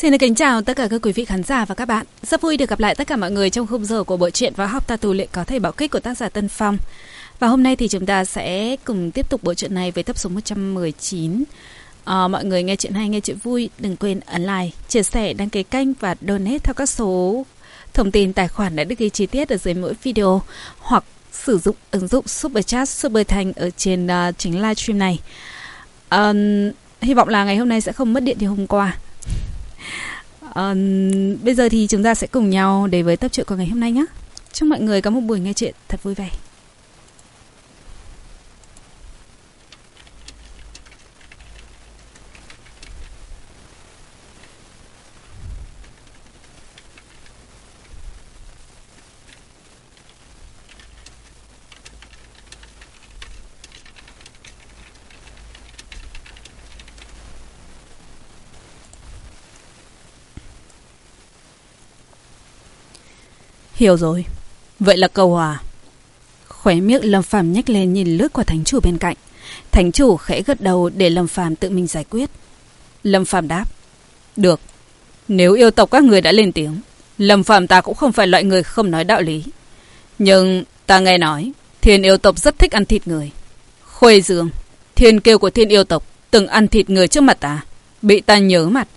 Xin được kính chào tất cả các quý vị khán giả và các bạn. Rất vui được gặp lại tất cả mọi người trong khung giờ của bộ truyện và học ta tù luyện có thể bảo kích của tác giả Tân Phong. Và hôm nay thì chúng ta sẽ cùng tiếp tục bộ truyện này với tập số 119. À, ờ, mọi người nghe chuyện hay, nghe chuyện vui, đừng quên ấn like, chia sẻ, đăng ký kênh và donate theo các số thông tin tài khoản đã được ghi chi tiết ở dưới mỗi video hoặc sử dụng ứng dụng Super Chat Super Thành ở trên uh, chính livestream này. Um, hy vọng là ngày hôm nay sẽ không mất điện như hôm qua. Um, bây giờ thì chúng ta sẽ cùng nhau đến với tập truyện của ngày hôm nay nhé. Chúc mọi người có một buổi nghe chuyện thật vui vẻ. Hiểu rồi. Vậy là cầu hòa. Khóe miệng Lâm Phàm nhếch lên nhìn lướt qua thánh chủ bên cạnh. Thánh chủ khẽ gật đầu để Lâm Phàm tự mình giải quyết. Lâm Phàm đáp. Được. Nếu yêu tộc các người đã lên tiếng, Lâm Phàm ta cũng không phải loại người không nói đạo lý. Nhưng ta nghe nói, thiên yêu tộc rất thích ăn thịt người. Khuê Dương, thiên kiêu của thiên yêu tộc, từng ăn thịt người trước mặt ta. Bị ta nhớ mặt.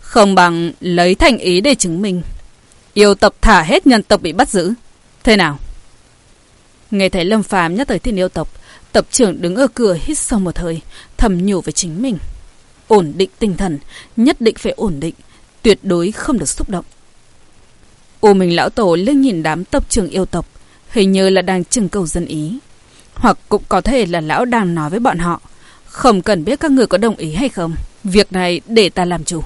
Không bằng lấy thành ý để chứng minh Yêu tộc thả hết nhân tộc bị bắt giữ. Thế nào? Nghe thấy Lâm Phàm nhắc tới thiên yêu tộc, tập trưởng đứng ở cửa hít sâu một hơi, thầm nhủ với chính mình. Ổn định tinh thần, nhất định phải ổn định, tuyệt đối không được xúc động. Ô mình lão tổ liếc nhìn đám tập trưởng yêu tộc, hình như là đang trưng cầu dân ý. Hoặc cũng có thể là lão đang nói với bọn họ, không cần biết các người có đồng ý hay không, việc này để ta làm chủ.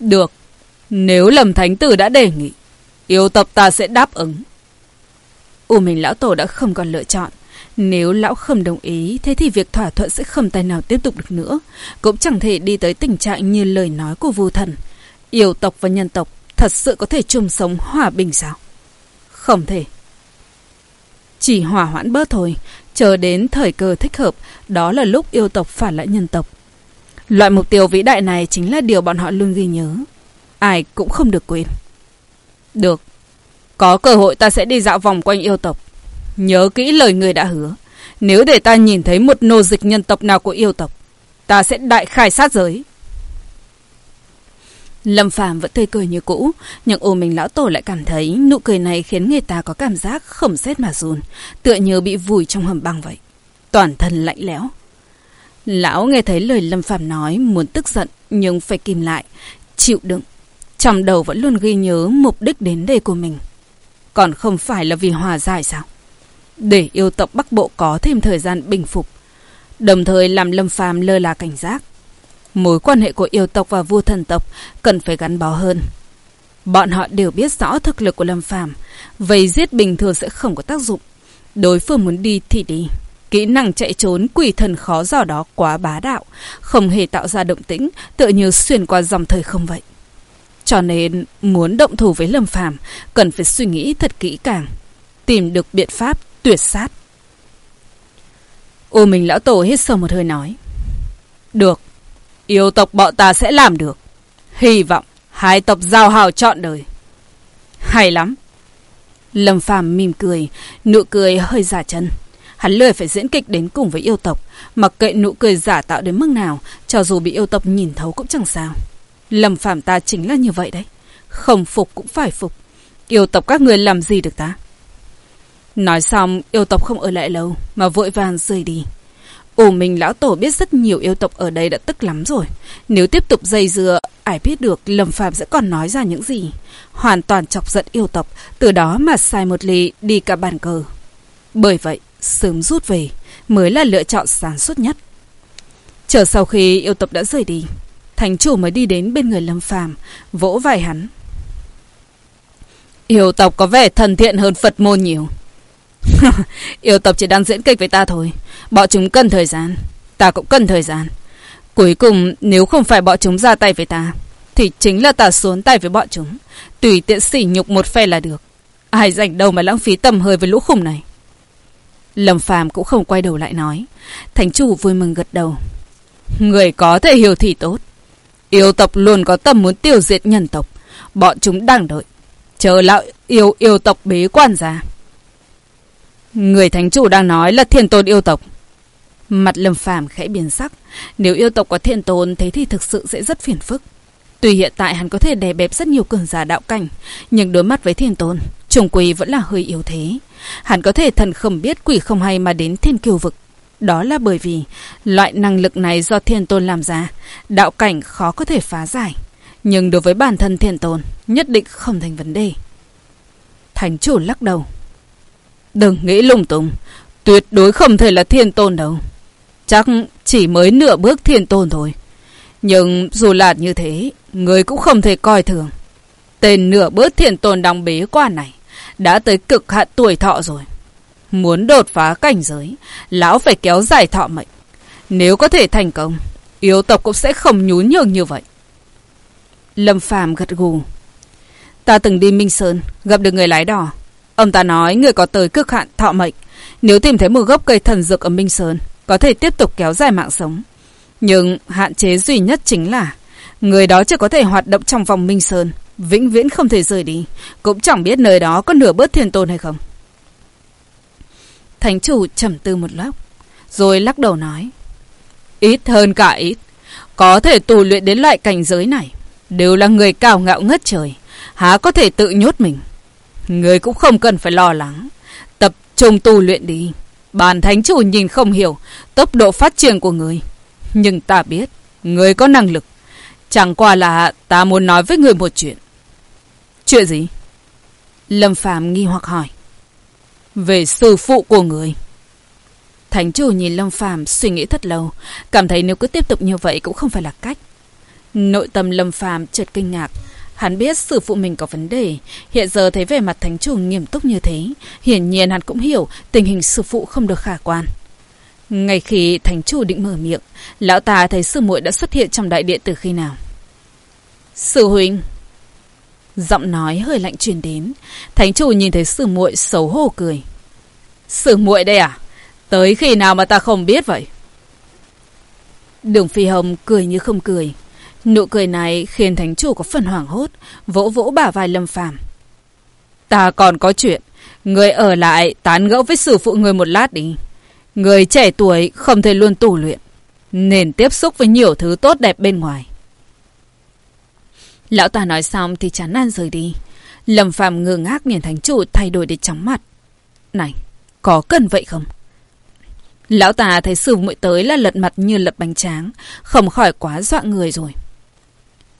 Được, nếu lầm thánh tử đã đề nghị, yêu tộc ta sẽ đáp ứng. U mình lão tổ đã không còn lựa chọn. Nếu lão không đồng ý, thế thì việc thỏa thuận sẽ không tài nào tiếp tục được nữa. Cũng chẳng thể đi tới tình trạng như lời nói của vô thần. Yêu tộc và nhân tộc thật sự có thể chung sống hòa bình sao? Không thể. Chỉ hòa hoãn bớt thôi, chờ đến thời cơ thích hợp, đó là lúc yêu tộc phản lại nhân tộc. Loại mục tiêu vĩ đại này chính là điều bọn họ luôn ghi nhớ. Ai cũng không được quên. Được. Có cơ hội ta sẽ đi dạo vòng quanh yêu tộc. Nhớ kỹ lời người đã hứa. Nếu để ta nhìn thấy một nô dịch nhân tộc nào của yêu tộc, ta sẽ đại khai sát giới. Lâm Phàm vẫn tươi cười như cũ, nhưng ô mình lão tổ lại cảm thấy nụ cười này khiến người ta có cảm giác khẩm xét mà run, tựa như bị vùi trong hầm băng vậy. Toàn thân lạnh lẽo. Lão nghe thấy lời Lâm Phàm nói muốn tức giận nhưng phải kìm lại, chịu đựng, trong đầu vẫn luôn ghi nhớ mục đích đến đây của mình. Còn không phải là vì hòa giải sao? Để yêu tộc Bắc Bộ có thêm thời gian bình phục. Đồng thời làm Lâm phàm lơ là cảnh giác. Mối quan hệ của yêu tộc và vua thần tộc cần phải gắn bó hơn. Bọn họ đều biết rõ thực lực của Lâm phàm, Vậy giết bình thường sẽ không có tác dụng. Đối phương muốn đi thì đi. Kỹ năng chạy trốn quỷ thần khó dò đó quá bá đạo. Không hề tạo ra động tĩnh, tựa như xuyên qua dòng thời không vậy. Cho nên muốn động thủ với Lâm Phàm cần phải suy nghĩ thật kỹ càng, tìm được biện pháp tuyệt sát. Ô mình lão tổ hít sâu một hơi nói. Được, yêu tộc bọn ta sẽ làm được. Hy vọng hai tộc giao hào chọn đời. Hay lắm. Lâm Phàm mỉm cười, nụ cười hơi giả chân. Hắn lười phải diễn kịch đến cùng với yêu tộc, mặc kệ nụ cười giả tạo đến mức nào, cho dù bị yêu tộc nhìn thấu cũng chẳng sao. Lâm Phạm ta chính là như vậy đấy. Không phục cũng phải phục. Yêu tộc các người làm gì được ta? Nói xong, yêu tộc không ở lại lâu, mà vội vàng rời đi. Ồ mình lão tổ biết rất nhiều yêu tộc ở đây đã tức lắm rồi. Nếu tiếp tục dây dưa, ai biết được Lâm Phạm sẽ còn nói ra những gì. Hoàn toàn chọc giận yêu tộc, từ đó mà sai một ly đi cả bàn cờ. Bởi vậy, sớm rút về mới là lựa chọn sáng suốt nhất. Chờ sau khi yêu tộc đã rời đi, Thành chủ mới đi đến bên người Lâm Phàm, vỗ vai hắn. Yêu tộc có vẻ thân thiện hơn Phật môn nhiều. Yêu tộc chỉ đang diễn kịch với ta thôi. Bọn chúng cần thời gian. Ta cũng cần thời gian. Cuối cùng nếu không phải bọn chúng ra tay với ta, thì chính là ta xuống tay với bọn chúng. Tùy tiện sỉ nhục một phe là được. Ai rảnh đâu mà lãng phí tầm hơi với lũ khủng này. Lâm Phàm cũng không quay đầu lại nói. Thành chủ vui mừng gật đầu. Người có thể hiểu thì tốt. Yêu tộc luôn có tâm muốn tiêu diệt nhân tộc. Bọn chúng đang đợi. Chờ lại yêu yêu tộc bế quan ra. Người thánh chủ đang nói là thiên tôn yêu tộc. Mặt lâm phàm khẽ biến sắc. Nếu yêu tộc có thiên tôn thế thì thực sự sẽ rất phiền phức. Tuy hiện tại hắn có thể đè bẹp rất nhiều cường giả đạo cảnh, nhưng đối mặt với thiên tôn, trùng quỳ vẫn là hơi yếu thế. Hắn có thể thần không biết quỷ không hay mà đến thiên kiều vực. Đó là bởi vì loại năng lực này do thiên tôn làm ra, đạo cảnh khó có thể phá giải. Nhưng đối với bản thân thiên tôn, nhất định không thành vấn đề. Thánh chủ lắc đầu. Đừng nghĩ lung tung, tuyệt đối không thể là thiên tôn đâu. Chắc chỉ mới nửa bước thiên tôn thôi. Nhưng dù là như thế, người cũng không thể coi thường. Tên nửa bước thiên tôn đóng bế quan này đã tới cực hạn tuổi thọ rồi. Muốn đột phá cảnh giới, lão phải kéo dài thọ mệnh. Nếu có thể thành công, yêu tộc cũng sẽ không nhún nhường như vậy. Lâm Phàm gật gù. Ta từng đi Minh Sơn, gặp được người lái đỏ. Ông ta nói người có tới cực hạn thọ mệnh. Nếu tìm thấy một gốc cây thần dược ở Minh Sơn, có thể tiếp tục kéo dài mạng sống. Nhưng hạn chế duy nhất chính là người đó chỉ có thể hoạt động trong vòng Minh Sơn, vĩnh viễn không thể rời đi, cũng chẳng biết nơi đó có nửa bớt thiên tôn hay không. Thánh chủ trầm tư một lúc, rồi lắc đầu nói. Ít hơn cả ít, có thể tù luyện đến loại cảnh giới này, đều là người cao ngạo ngất trời, há có thể tự nhốt mình. Người cũng không cần phải lo lắng, tập trung tu luyện đi. Bản thánh chủ nhìn không hiểu tốc độ phát triển của người. Nhưng ta biết, người có năng lực. Chẳng qua là ta muốn nói với người một chuyện. Chuyện gì? Lâm Phàm nghi hoặc hỏi. Về sư phụ của người. Thánh chủ nhìn Lâm Phàm suy nghĩ thật lâu, cảm thấy nếu cứ tiếp tục như vậy cũng không phải là cách. Nội tâm Lâm Phàm chợt kinh ngạc, hắn biết sư phụ mình có vấn đề, hiện giờ thấy vẻ mặt thánh chủ nghiêm túc như thế, hiển nhiên hắn cũng hiểu tình hình sư phụ không được khả quan. Ngay khi thánh chủ định mở miệng, lão ta thấy sư muội đã xuất hiện trong đại điện từ khi nào. Sư huynh Giọng nói hơi lạnh truyền đến, thánh chủ nhìn thấy sử muội xấu hổ cười. sử muội đây à? Tới khi nào mà ta không biết vậy? Đường Phi Hồng cười như không cười. Nụ cười này khiến thánh chủ có phần hoảng hốt, vỗ vỗ bả vai Lâm Phàm. Ta còn có chuyện, người ở lại tán gẫu với sư phụ người một lát đi. Người trẻ tuổi không thể luôn tù luyện, nên tiếp xúc với nhiều thứ tốt đẹp bên ngoài. Lão ta nói xong thì chán nản rời đi. Lâm Phạm ngơ ngác nhìn thánh chủ thay đổi để chóng mặt. Này, có cần vậy không? Lão ta thấy sư muội tới là lật mặt như lật bánh tráng, không khỏi quá dọa người rồi.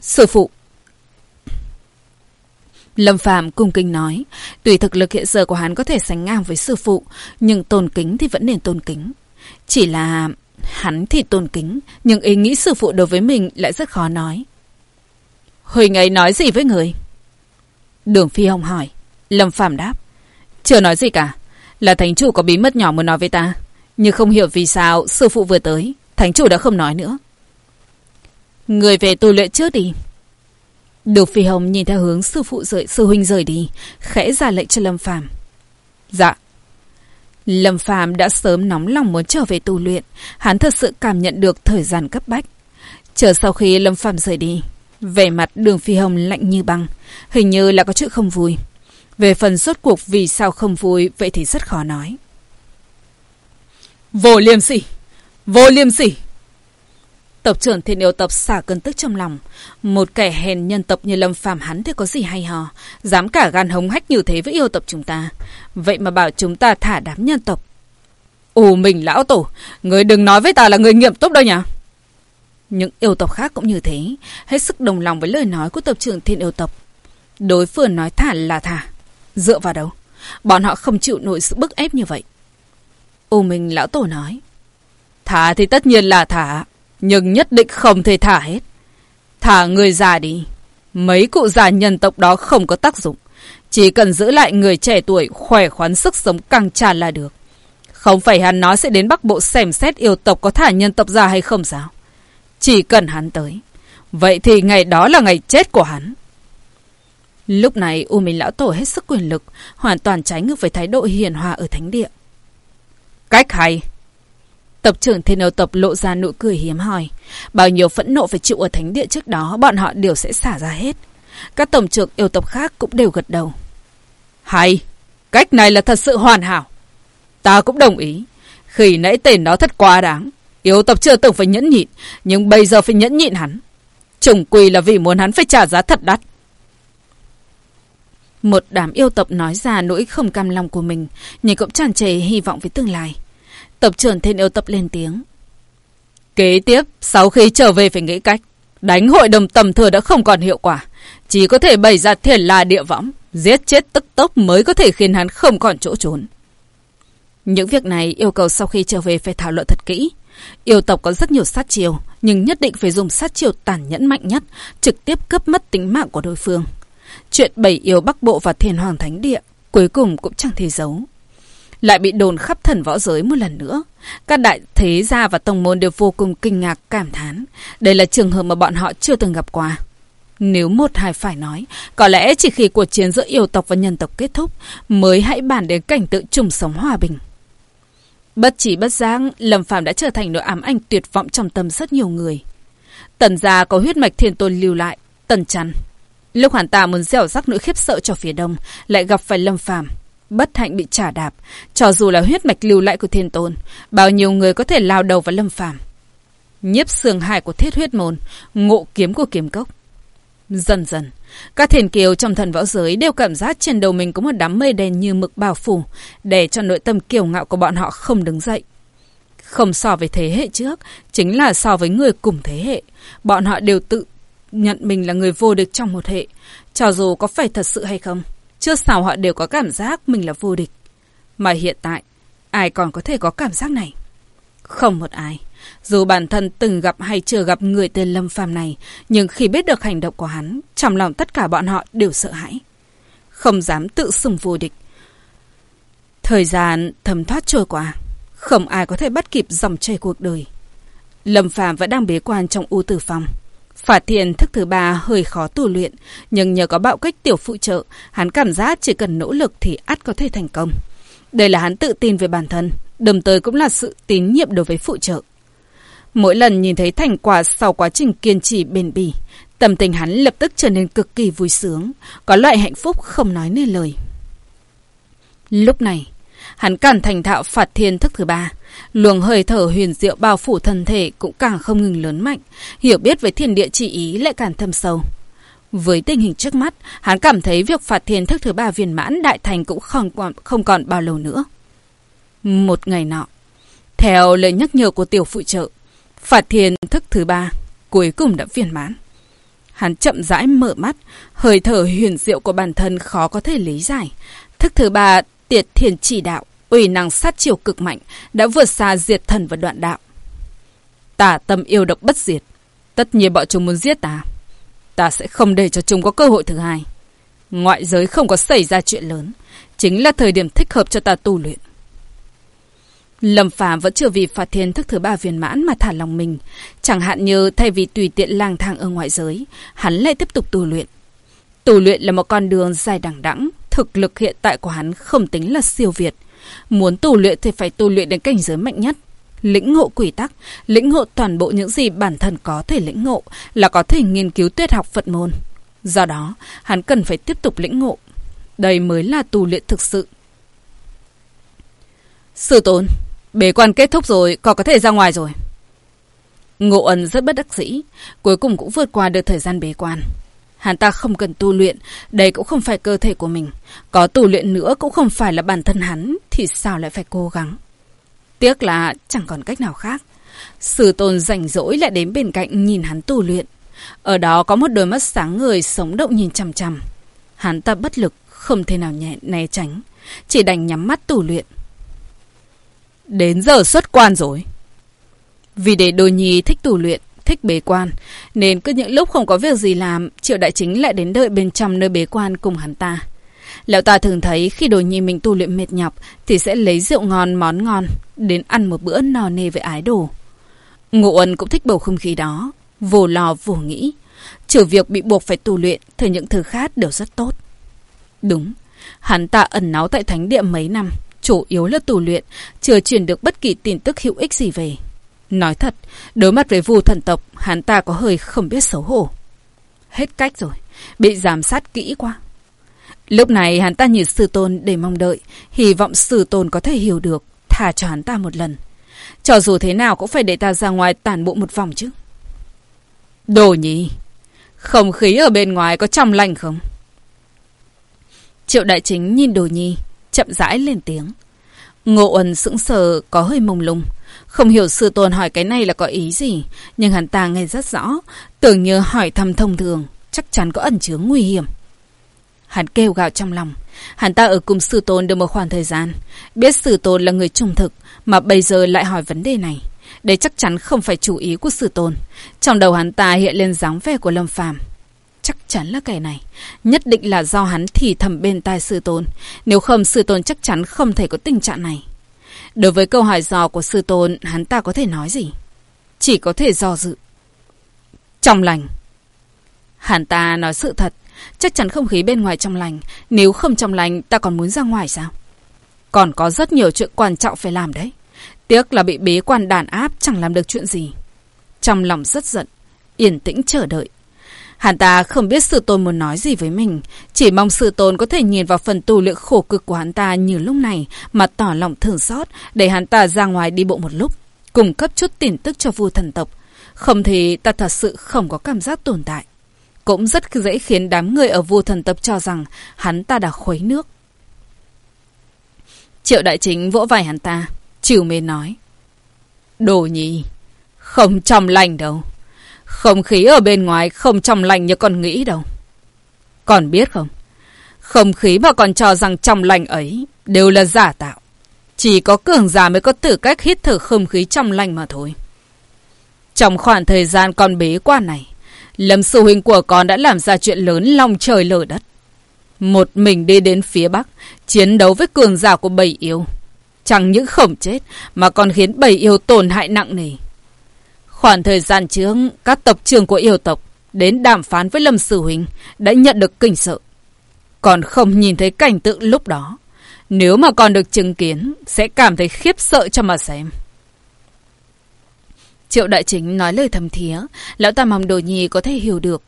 Sư phụ. Lâm Phạm cung kinh nói, tùy thực lực hiện giờ của hắn có thể sánh ngang với sư phụ, nhưng tôn kính thì vẫn nên tôn kính. Chỉ là hắn thì tôn kính, nhưng ý nghĩ sư phụ đối với mình lại rất khó nói. Huỳnh ấy nói gì với người? Đường Phi Hồng hỏi. Lâm Phạm đáp. Chưa nói gì cả. Là thánh chủ có bí mật nhỏ muốn nói với ta. Nhưng không hiểu vì sao sư phụ vừa tới. Thánh chủ đã không nói nữa. Người về tu luyện trước đi. Đường Phi Hồng nhìn theo hướng sư phụ rời, sư huynh rời đi. Khẽ ra lệnh cho Lâm Phạm. Dạ. Lâm Phàm đã sớm nóng lòng muốn trở về tu luyện. Hắn thật sự cảm nhận được thời gian cấp bách. Chờ sau khi Lâm Phàm rời đi, về mặt đường phi hồng lạnh như băng, hình như là có chữ không vui. Về phần rốt cuộc vì sao không vui, vậy thì rất khó nói. Vô liêm sỉ! Vô liêm sỉ! Tộc trưởng thiên yêu tộc xả cơn tức trong lòng. Một kẻ hèn nhân tộc như Lâm Phàm hắn thì có gì hay ho. Dám cả gan hống hách như thế với yêu tộc chúng ta. Vậy mà bảo chúng ta thả đám nhân tộc. Ồ mình lão tổ, người đừng nói với ta là người nghiệm túc đâu nhỉ? Những yêu tộc khác cũng như thế, hết sức đồng lòng với lời nói của tộc trưởng thiên yêu tộc. Đối phương nói thả là thả. Dựa vào đâu? Bọn họ không chịu nổi sự bức ép như vậy. Ô Minh lão tổ nói. Thả thì tất nhiên là thả, nhưng nhất định không thể thả hết. Thả người già đi. Mấy cụ già nhân tộc đó không có tác dụng. Chỉ cần giữ lại người trẻ tuổi khỏe khoắn sức sống căng tràn là được. Không phải hắn nói sẽ đến Bắc Bộ xem xét yêu tộc có thả nhân tộc ra hay không sao? Chỉ cần hắn tới. Vậy thì ngày đó là ngày chết của hắn. Lúc này U Minh Lão Tổ hết sức quyền lực, hoàn toàn trái ngược với thái độ hiền hòa ở thánh địa. Cách hay. Tập trưởng thiên yêu tập lộ ra nụ cười hiếm hoi. Bao nhiêu phẫn nộ phải chịu ở thánh địa trước đó, bọn họ đều sẽ xả ra hết. Các tổng trưởng yêu tập khác cũng đều gật đầu. Hay, cách này là thật sự hoàn hảo. Ta cũng đồng ý. Khi nãy tên nó thật quá đáng. Yêu tập chưa từng phải nhẫn nhịn, nhưng bây giờ phải nhẫn nhịn hắn. Trùng quỳ là vì muốn hắn phải trả giá thật đắt. Một đám yêu tộc nói ra nỗi không cam lòng của mình, nhưng cũng tràn trề hy vọng với tương lai. Tộc trưởng thiên yêu tập lên tiếng. Kế tiếp, sau khi trở về phải nghĩ cách. Đánh hội đồng tầm thừa đã không còn hiệu quả. Chỉ có thể bày ra thiền là địa võng. Giết chết tức tốc mới có thể khiến hắn không còn chỗ trốn. Những việc này yêu cầu sau khi trở về phải thảo luận thật kỹ. Yêu tộc có rất nhiều sát chiều, nhưng nhất định phải dùng sát chiều tàn nhẫn mạnh nhất, trực tiếp cướp mất tính mạng của đối phương. Chuyện bảy yêu Bắc Bộ và thiền Hoàng Thánh Địa cuối cùng cũng chẳng thể giấu. Lại bị đồn khắp thần võ giới một lần nữa. Các đại thế gia và tông môn đều vô cùng kinh ngạc cảm thán. Đây là trường hợp mà bọn họ chưa từng gặp qua. Nếu một hai phải nói, có lẽ chỉ khi cuộc chiến giữa yêu tộc và nhân tộc kết thúc mới hãy bàn đến cảnh tượng chung sống hòa bình. Bất chỉ bất giác, Lâm Phàm đã trở thành nỗi ám ảnh tuyệt vọng trong tâm rất nhiều người. Tần gia có huyết mạch thiên tôn lưu lại, tần trăn Lúc hoàn tà muốn dẻo rắc nỗi khiếp sợ cho phía đông, lại gặp phải Lâm Phàm bất hạnh bị trả đạp. Cho dù là huyết mạch lưu lại của thiên tôn, bao nhiêu người có thể lao đầu vào Lâm Phàm Nhiếp sườn hải của thiết huyết môn, ngộ kiếm của kiếm cốc. Dần dần, các thiền kiều trong thần võ giới đều cảm giác trên đầu mình có một đám mây đen như mực bao phủ, để cho nội tâm kiều ngạo của bọn họ không đứng dậy. Không so với thế hệ trước, chính là so với người cùng thế hệ. Bọn họ đều tự nhận mình là người vô địch trong một hệ, cho dù có phải thật sự hay không. Trước sau họ đều có cảm giác mình là vô địch. Mà hiện tại, ai còn có thể có cảm giác này? Không một ai. Dù bản thân từng gặp hay chưa gặp người tên Lâm Phàm này, nhưng khi biết được hành động của hắn, trong lòng tất cả bọn họ đều sợ hãi. Không dám tự xưng vô địch. Thời gian thấm thoát trôi qua, không ai có thể bắt kịp dòng chảy cuộc đời. Lâm Phàm vẫn đang bế quan trong u tử phòng. Phả thiền thức thứ ba hơi khó tu luyện, nhưng nhờ có bạo kích tiểu phụ trợ, hắn cảm giác chỉ cần nỗ lực thì ắt có thể thành công. Đây là hắn tự tin về bản thân, đồng thời cũng là sự tín nhiệm đối với phụ trợ. Mỗi lần nhìn thấy thành quả sau quá trình kiên trì bền bỉ, tâm tình hắn lập tức trở nên cực kỳ vui sướng, có loại hạnh phúc không nói nên lời. Lúc này, hắn càng thành thạo phạt thiên thức thứ ba, luồng hơi thở huyền diệu bao phủ thân thể cũng càng không ngừng lớn mạnh, hiểu biết về thiên địa chỉ ý lại càng thâm sâu. Với tình hình trước mắt, hắn cảm thấy việc phạt thiên thức thứ ba viên mãn đại thành cũng không còn, không còn bao lâu nữa. Một ngày nọ, theo lời nhắc nhở của tiểu phụ trợ, Phạt thiền thức thứ ba cuối cùng đã viên mãn. Hắn chậm rãi mở mắt, hơi thở huyền diệu của bản thân khó có thể lý giải. Thức thứ ba, tiệt thiền chỉ đạo, uy năng sát chiều cực mạnh, đã vượt xa diệt thần và đoạn đạo. Tả tâm yêu độc bất diệt, tất nhiên bọn chúng muốn giết ta. Ta sẽ không để cho chúng có cơ hội thứ hai. Ngoại giới không có xảy ra chuyện lớn, chính là thời điểm thích hợp cho ta tu luyện. Lâm Phàm vẫn chưa vì phạt thiên thức thứ ba viên mãn mà thả lòng mình. Chẳng hạn như thay vì tùy tiện lang thang ở ngoại giới, hắn lại tiếp tục tu luyện. Tu luyện là một con đường dài đẳng đẵng, thực lực hiện tại của hắn không tính là siêu việt. Muốn tu luyện thì phải tu luyện đến cảnh giới mạnh nhất. Lĩnh ngộ quỷ tắc, lĩnh ngộ toàn bộ những gì bản thân có thể lĩnh ngộ là có thể nghiên cứu tuyệt học Phật môn. Do đó, hắn cần phải tiếp tục lĩnh ngộ. Đây mới là tu luyện thực sự. Sư tôn, Bế quan kết thúc rồi, còn có thể ra ngoài rồi. Ngộ ẩn rất bất đắc dĩ, cuối cùng cũng vượt qua được thời gian bế quan. Hắn ta không cần tu luyện, đây cũng không phải cơ thể của mình. Có tu luyện nữa cũng không phải là bản thân hắn, thì sao lại phải cố gắng. Tiếc là chẳng còn cách nào khác. Sử tôn rảnh rỗi lại đến bên cạnh nhìn hắn tu luyện. Ở đó có một đôi mắt sáng người sống động nhìn chằm chằm. Hắn ta bất lực, không thể nào nhẹ né tránh. Chỉ đành nhắm mắt tu luyện. Đến giờ xuất quan rồi. Vì để đồ nhi thích tù luyện, thích bế quan, nên cứ những lúc không có việc gì làm, triệu đại chính lại đến đợi bên trong nơi bế quan cùng hắn ta. Lão ta thường thấy khi đồ nhi mình tu luyện mệt nhọc thì sẽ lấy rượu ngon món ngon đến ăn một bữa no nê với ái đồ. Ngộ ân cũng thích bầu không khí đó, vô lo vô nghĩ. Trừ việc bị buộc phải tu luyện thì những thứ khác đều rất tốt. Đúng, hắn ta ẩn náu tại thánh địa mấy năm, chủ yếu là tù luyện, chưa truyền được bất kỳ tin tức hữu ích gì về. Nói thật, đối mặt với vu thần tộc, hắn ta có hơi không biết xấu hổ. Hết cách rồi, bị giám sát kỹ quá. Lúc này hắn ta nhìn sư tôn để mong đợi, hy vọng sư tôn có thể hiểu được, thả cho hắn ta một lần. Cho dù thế nào cũng phải để ta ra ngoài tản bộ một vòng chứ. Đồ nhỉ, không khí ở bên ngoài có trong lành không? Triệu đại chính nhìn đồ nhi, chậm rãi lên tiếng. Ngộ ẩn sững sờ có hơi mông lung. Không hiểu sư tôn hỏi cái này là có ý gì, nhưng hắn ta nghe rất rõ, tưởng như hỏi thăm thông thường, chắc chắn có ẩn chứa nguy hiểm. Hắn kêu gào trong lòng, hắn ta ở cùng sư tôn được một khoảng thời gian, biết sư tôn là người trung thực, mà bây giờ lại hỏi vấn đề này. Đây chắc chắn không phải chủ ý của sư tôn. Trong đầu hắn ta hiện lên dáng vẻ của Lâm Phàm Chắc chắn là kẻ này. Nhất định là do hắn thì thầm bên tai sư tôn. Nếu không sư tôn chắc chắn không thể có tình trạng này. Đối với câu hỏi dò của sư tôn, hắn ta có thể nói gì? Chỉ có thể do dự. Trong lành. Hắn ta nói sự thật. Chắc chắn không khí bên ngoài trong lành. Nếu không trong lành, ta còn muốn ra ngoài sao? Còn có rất nhiều chuyện quan trọng phải làm đấy. Tiếc là bị bế quan đàn áp chẳng làm được chuyện gì. Trong lòng rất giận, yên tĩnh chờ đợi. Hắn ta không biết sự tôn muốn nói gì với mình, chỉ mong sự tôn có thể nhìn vào phần tù luyện khổ cực của hắn ta như lúc này mà tỏ lòng thương xót để hắn ta ra ngoài đi bộ một lúc, cung cấp chút tin tức cho vua thần tộc. Không thì ta thật sự không có cảm giác tồn tại. Cũng rất dễ khiến đám người ở vua thần tộc cho rằng hắn ta đã khuấy nước. Triệu đại chính vỗ vai hắn ta, chiều mến nói. Đồ nhì không trong lành đâu. Không khí ở bên ngoài không trong lành như con nghĩ đâu. Còn biết không? Không khí mà còn cho rằng trong lành ấy đều là giả tạo. Chỉ có cường giả mới có tư cách hít thở không khí trong lành mà thôi. Trong khoảng thời gian con bế quan này, Lâm sư huynh của con đã làm ra chuyện lớn lòng trời lở đất. Một mình đi đến phía Bắc, chiến đấu với cường giả của bầy yêu. Chẳng những không chết, mà còn khiến bầy yêu tổn hại nặng nề. Khoảng thời gian trước, các tộc trưởng của yêu tộc đến đàm phán với Lâm Sư Huynh đã nhận được kinh sợ. Còn không nhìn thấy cảnh tượng lúc đó. Nếu mà còn được chứng kiến, sẽ cảm thấy khiếp sợ cho mà xem. Triệu đại chính nói lời thầm thía, lão ta mong đồ nhi có thể hiểu được.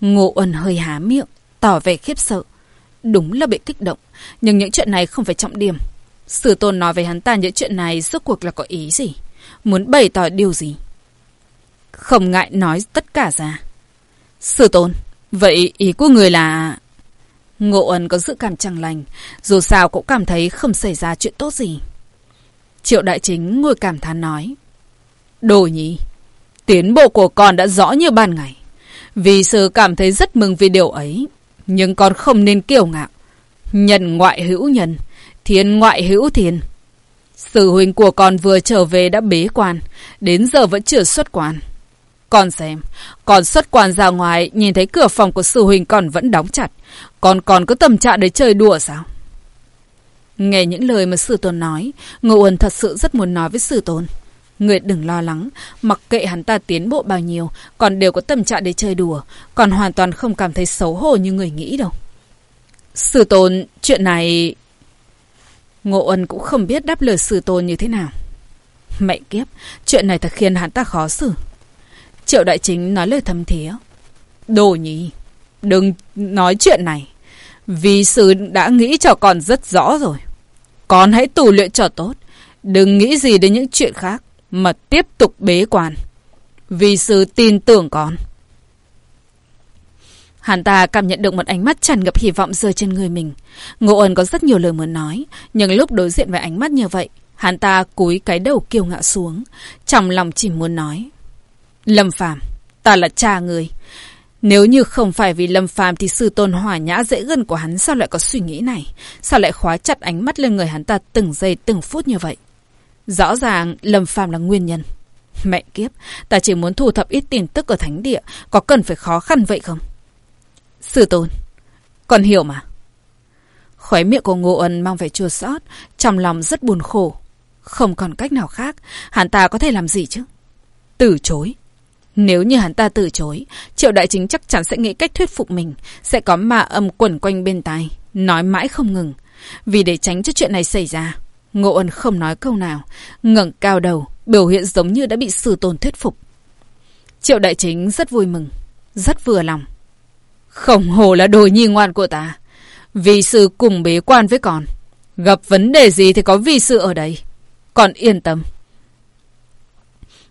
Ngộ ẩn hơi há miệng, tỏ vẻ khiếp sợ. Đúng là bị kích động, nhưng những chuyện này không phải trọng điểm. Sử tôn nói với hắn ta những chuyện này rốt cuộc là có ý gì? Muốn bày tỏ điều gì? Không ngại nói tất cả ra. Sư tôn, vậy ý của người là... Ngộ ẩn có dự cảm chẳng lành, dù sao cũng cảm thấy không xảy ra chuyện tốt gì. Triệu đại chính ngồi cảm thán nói. Đồ nhỉ, tiến bộ của con đã rõ như ban ngày. Vì sư cảm thấy rất mừng vì điều ấy, nhưng con không nên kiêu ngạo. Nhân ngoại hữu nhân, thiên ngoại hữu thiên. Sư huynh của con vừa trở về đã bế quan, đến giờ vẫn chưa xuất quan. Con xem, con xuất quan ra ngoài, nhìn thấy cửa phòng của sư huynh còn vẫn đóng chặt. Con còn có tâm trạng để chơi đùa sao? Nghe những lời mà sư tôn nói, Ngô Uẩn thật sự rất muốn nói với sư tôn. Người đừng lo lắng, mặc kệ hắn ta tiến bộ bao nhiêu, còn đều có tâm trạng để chơi đùa, còn hoàn toàn không cảm thấy xấu hổ như người nghĩ đâu. Sư tôn, chuyện này... Ngộ uẩn cũng không biết đáp lời sư tôn như thế nào. Mẹ kiếp, chuyện này thật khiến hắn ta khó xử. Triệu đại chính nói lời thầm thía. Đồ nhỉ, đừng nói chuyện này. Vì sư đã nghĩ cho con rất rõ rồi. Con hãy tù luyện cho tốt. Đừng nghĩ gì đến những chuyện khác, mà tiếp tục bế quan. Vì sư tin tưởng con. Hắn ta cảm nhận được một ánh mắt tràn ngập hy vọng rơi trên người mình. Ngô Ân có rất nhiều lời muốn nói, nhưng lúc đối diện với ánh mắt như vậy, hắn ta cúi cái đầu kiêu ngạo xuống, trong lòng chỉ muốn nói. Lâm Phàm, ta là cha người. Nếu như không phải vì Lâm Phàm thì sư tôn hỏa nhã dễ gần của hắn sao lại có suy nghĩ này? Sao lại khóa chặt ánh mắt lên người hắn ta từng giây từng phút như vậy? Rõ ràng Lâm Phàm là nguyên nhân. Mẹ kiếp, ta chỉ muốn thu thập ít tin tức ở thánh địa, có cần phải khó khăn vậy không? Sư tôn, con hiểu mà. Khóe miệng của Ngô Ân mang vẻ chua xót, trong lòng rất buồn khổ. Không còn cách nào khác, hắn ta có thể làm gì chứ? Từ chối. Nếu như hắn ta từ chối, triệu đại chính chắc chắn sẽ nghĩ cách thuyết phục mình, sẽ có ma âm quẩn quanh bên tai, nói mãi không ngừng. Vì để tránh cho chuyện này xảy ra, Ngộ Ân không nói câu nào, ngẩng cao đầu, biểu hiện giống như đã bị sư tôn thuyết phục. Triệu đại chính rất vui mừng, rất vừa lòng. khổng hồ là đồ nhi ngoan của ta. Vì sư cùng bế quan với con. Gặp vấn đề gì thì có vì sư ở đây. Con yên tâm.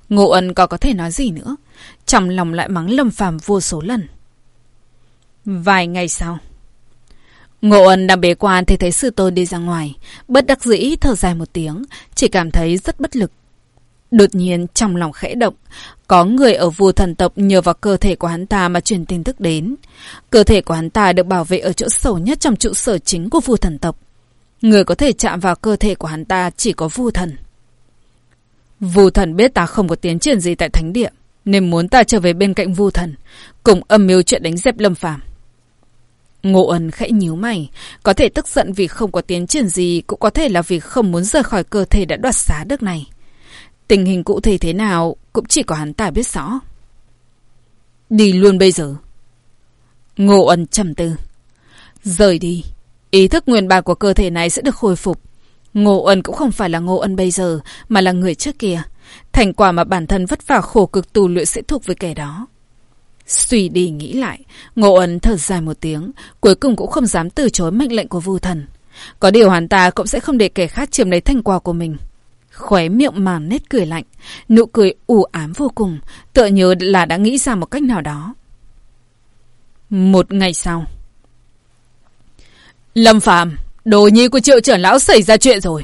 Ngộ ân có có thể nói gì nữa. Trong lòng lại mắng lâm phàm vô số lần. Vài ngày sau. Ngộ ân đang bế quan thì thấy sư tôn đi ra ngoài. Bất đắc dĩ thở dài một tiếng. Chỉ cảm thấy rất bất lực. Đột nhiên trong lòng khẽ động, có người ở vua thần tộc nhờ vào cơ thể của hắn ta mà truyền tin tức đến. Cơ thể của hắn ta được bảo vệ ở chỗ sâu nhất trong trụ sở chính của vua thần tộc. Người có thể chạm vào cơ thể của hắn ta chỉ có vua thần. Vua thần biết ta không có tiến triển gì tại thánh địa, nên muốn ta trở về bên cạnh Vu thần, cùng âm mưu chuyện đánh dẹp lâm phàm. Ngô Ân khẽ nhíu mày, có thể tức giận vì không có tiến triển gì, cũng có thể là vì không muốn rời khỏi cơ thể đã đoạt xá được này. Tình hình cụ thể thế nào cũng chỉ có hắn ta biết rõ. Đi luôn bây giờ. Ngô ân trầm tư. Rời đi. Ý thức nguyên bản của cơ thể này sẽ được hồi phục. Ngô ân cũng không phải là ngô ân bây giờ, mà là người trước kia. Thành quả mà bản thân vất vả khổ cực tù luyện sẽ thuộc với kẻ đó. Suy đi nghĩ lại, Ngô Ấn thở dài một tiếng, cuối cùng cũng không dám từ chối mệnh lệnh của vu thần. Có điều hắn ta cũng sẽ không để kẻ khác chiếm lấy thành quả của mình. Khóe miệng màn nét cười lạnh, nụ cười u ám vô cùng, tựa như là đã nghĩ ra một cách nào đó. Một ngày sau. Lâm Phạm, đồ nhi của triệu trưởng lão xảy ra chuyện rồi.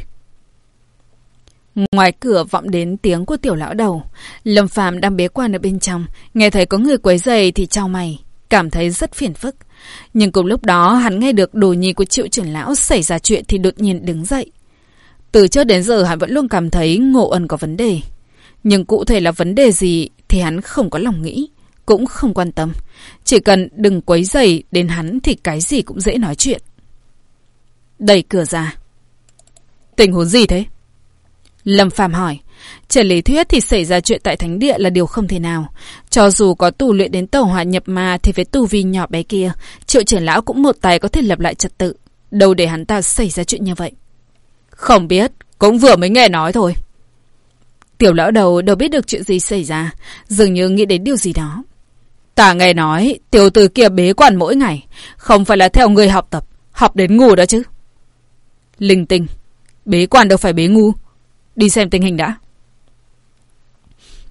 Ngoài cửa vọng đến tiếng của tiểu lão đầu, Lâm phàm đang bế quan ở bên trong, nghe thấy có người quấy giày thì trao mày, cảm thấy rất phiền phức. Nhưng cùng lúc đó hắn nghe được đồ nhi của triệu trưởng lão xảy ra chuyện thì đột nhiên đứng dậy. Từ trước đến giờ hắn vẫn luôn cảm thấy Ngộ ẩn có vấn đề. Nhưng cụ thể là vấn đề gì thì hắn không có lòng nghĩ, cũng không quan tâm. Chỉ cần đừng quấy giày đến hắn thì cái gì cũng dễ nói chuyện. Đẩy cửa ra. Tình huống gì thế? Lâm Phàm hỏi. Trên lý thuyết thì xảy ra chuyện tại thánh địa là điều không thể nào. Cho dù có tu luyện đến tàu hỏa nhập ma thì với tu vi nhỏ bé kia, triệu trưởng lão cũng một tay có thể lập lại trật tự. Đâu để hắn ta xảy ra chuyện như vậy. Không biết, cũng vừa mới nghe nói thôi. Tiểu lão đầu đâu biết được chuyện gì xảy ra, dường như nghĩ đến điều gì đó. Ta nghe nói, tiểu tử kia bế quan mỗi ngày, không phải là theo người học tập, học đến ngu đó chứ. Linh tinh, bế quan đâu phải bế ngu. Đi xem tình hình đã.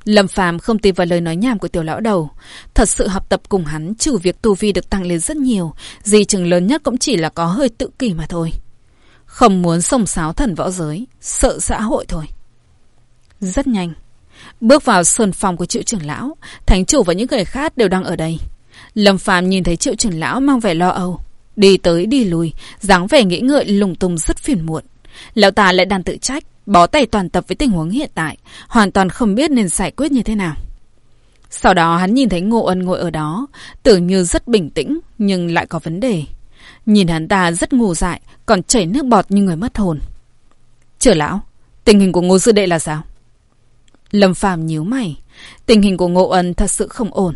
Lâm Phàm không tin vào lời nói nhảm của tiểu lão đầu. Thật sự học tập cùng hắn, trừ việc tu vi được tăng lên rất nhiều, di chừng lớn nhất cũng chỉ là có hơi tự kỷ mà thôi. Không muốn sông sáo thần võ giới, sợ xã hội thôi. Rất nhanh. Bước vào sơn phòng của triệu trưởng lão, thánh chủ và những người khác đều đang ở đây. Lâm Phàm nhìn thấy triệu trưởng lão mang vẻ lo âu. Đi tới đi lùi, dáng vẻ nghĩ ngợi lùng tung rất phiền muộn. Lão ta lại đang tự trách, bó tay toàn tập với tình huống hiện tại, hoàn toàn không biết nên giải quyết như thế nào. Sau đó hắn nhìn thấy Ngô Ân ngồi ở đó, tưởng như rất bình tĩnh nhưng lại có vấn đề. Nhìn hắn ta rất ngu dại, còn chảy nước bọt như người mất hồn. Trở lão, tình hình của ngô sư đệ là sao? Lâm phàm nhíu mày. Tình hình của Ngô Ân thật sự không ổn.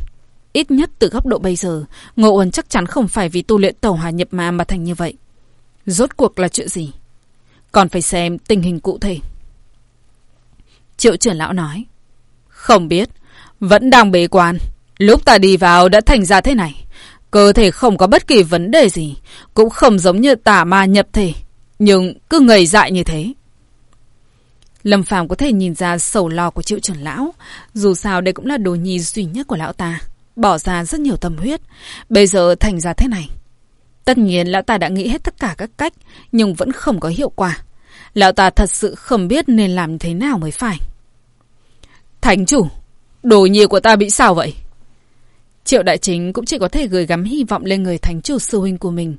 Ít nhất từ góc độ bây giờ, Ngô Ân chắc chắn không phải vì tu luyện tẩu hòa nhập ma mà thành như vậy. Rốt cuộc là chuyện gì? Còn phải xem tình hình cụ thể. Triệu trưởng lão nói. Không biết, vẫn đang bế quan. Lúc ta đi vào đã thành ra thế này. Cơ thể không có bất kỳ vấn đề gì, cũng không giống như tà ma nhập thể, nhưng cứ ngầy dại như thế. Lâm Phàm có thể nhìn ra sầu lo của triệu trưởng lão, dù sao đây cũng là đồ nhi duy nhất của lão ta, bỏ ra rất nhiều tâm huyết, bây giờ thành ra thế này. Tất nhiên lão ta đã nghĩ hết tất cả các cách, nhưng vẫn không có hiệu quả. Lão ta thật sự không biết nên làm thế nào mới phải. Thánh chủ, đồ nhi của ta bị sao vậy? Triệu đại chính cũng chỉ có thể gửi gắm hy vọng lên người thánh chủ sư huynh của mình.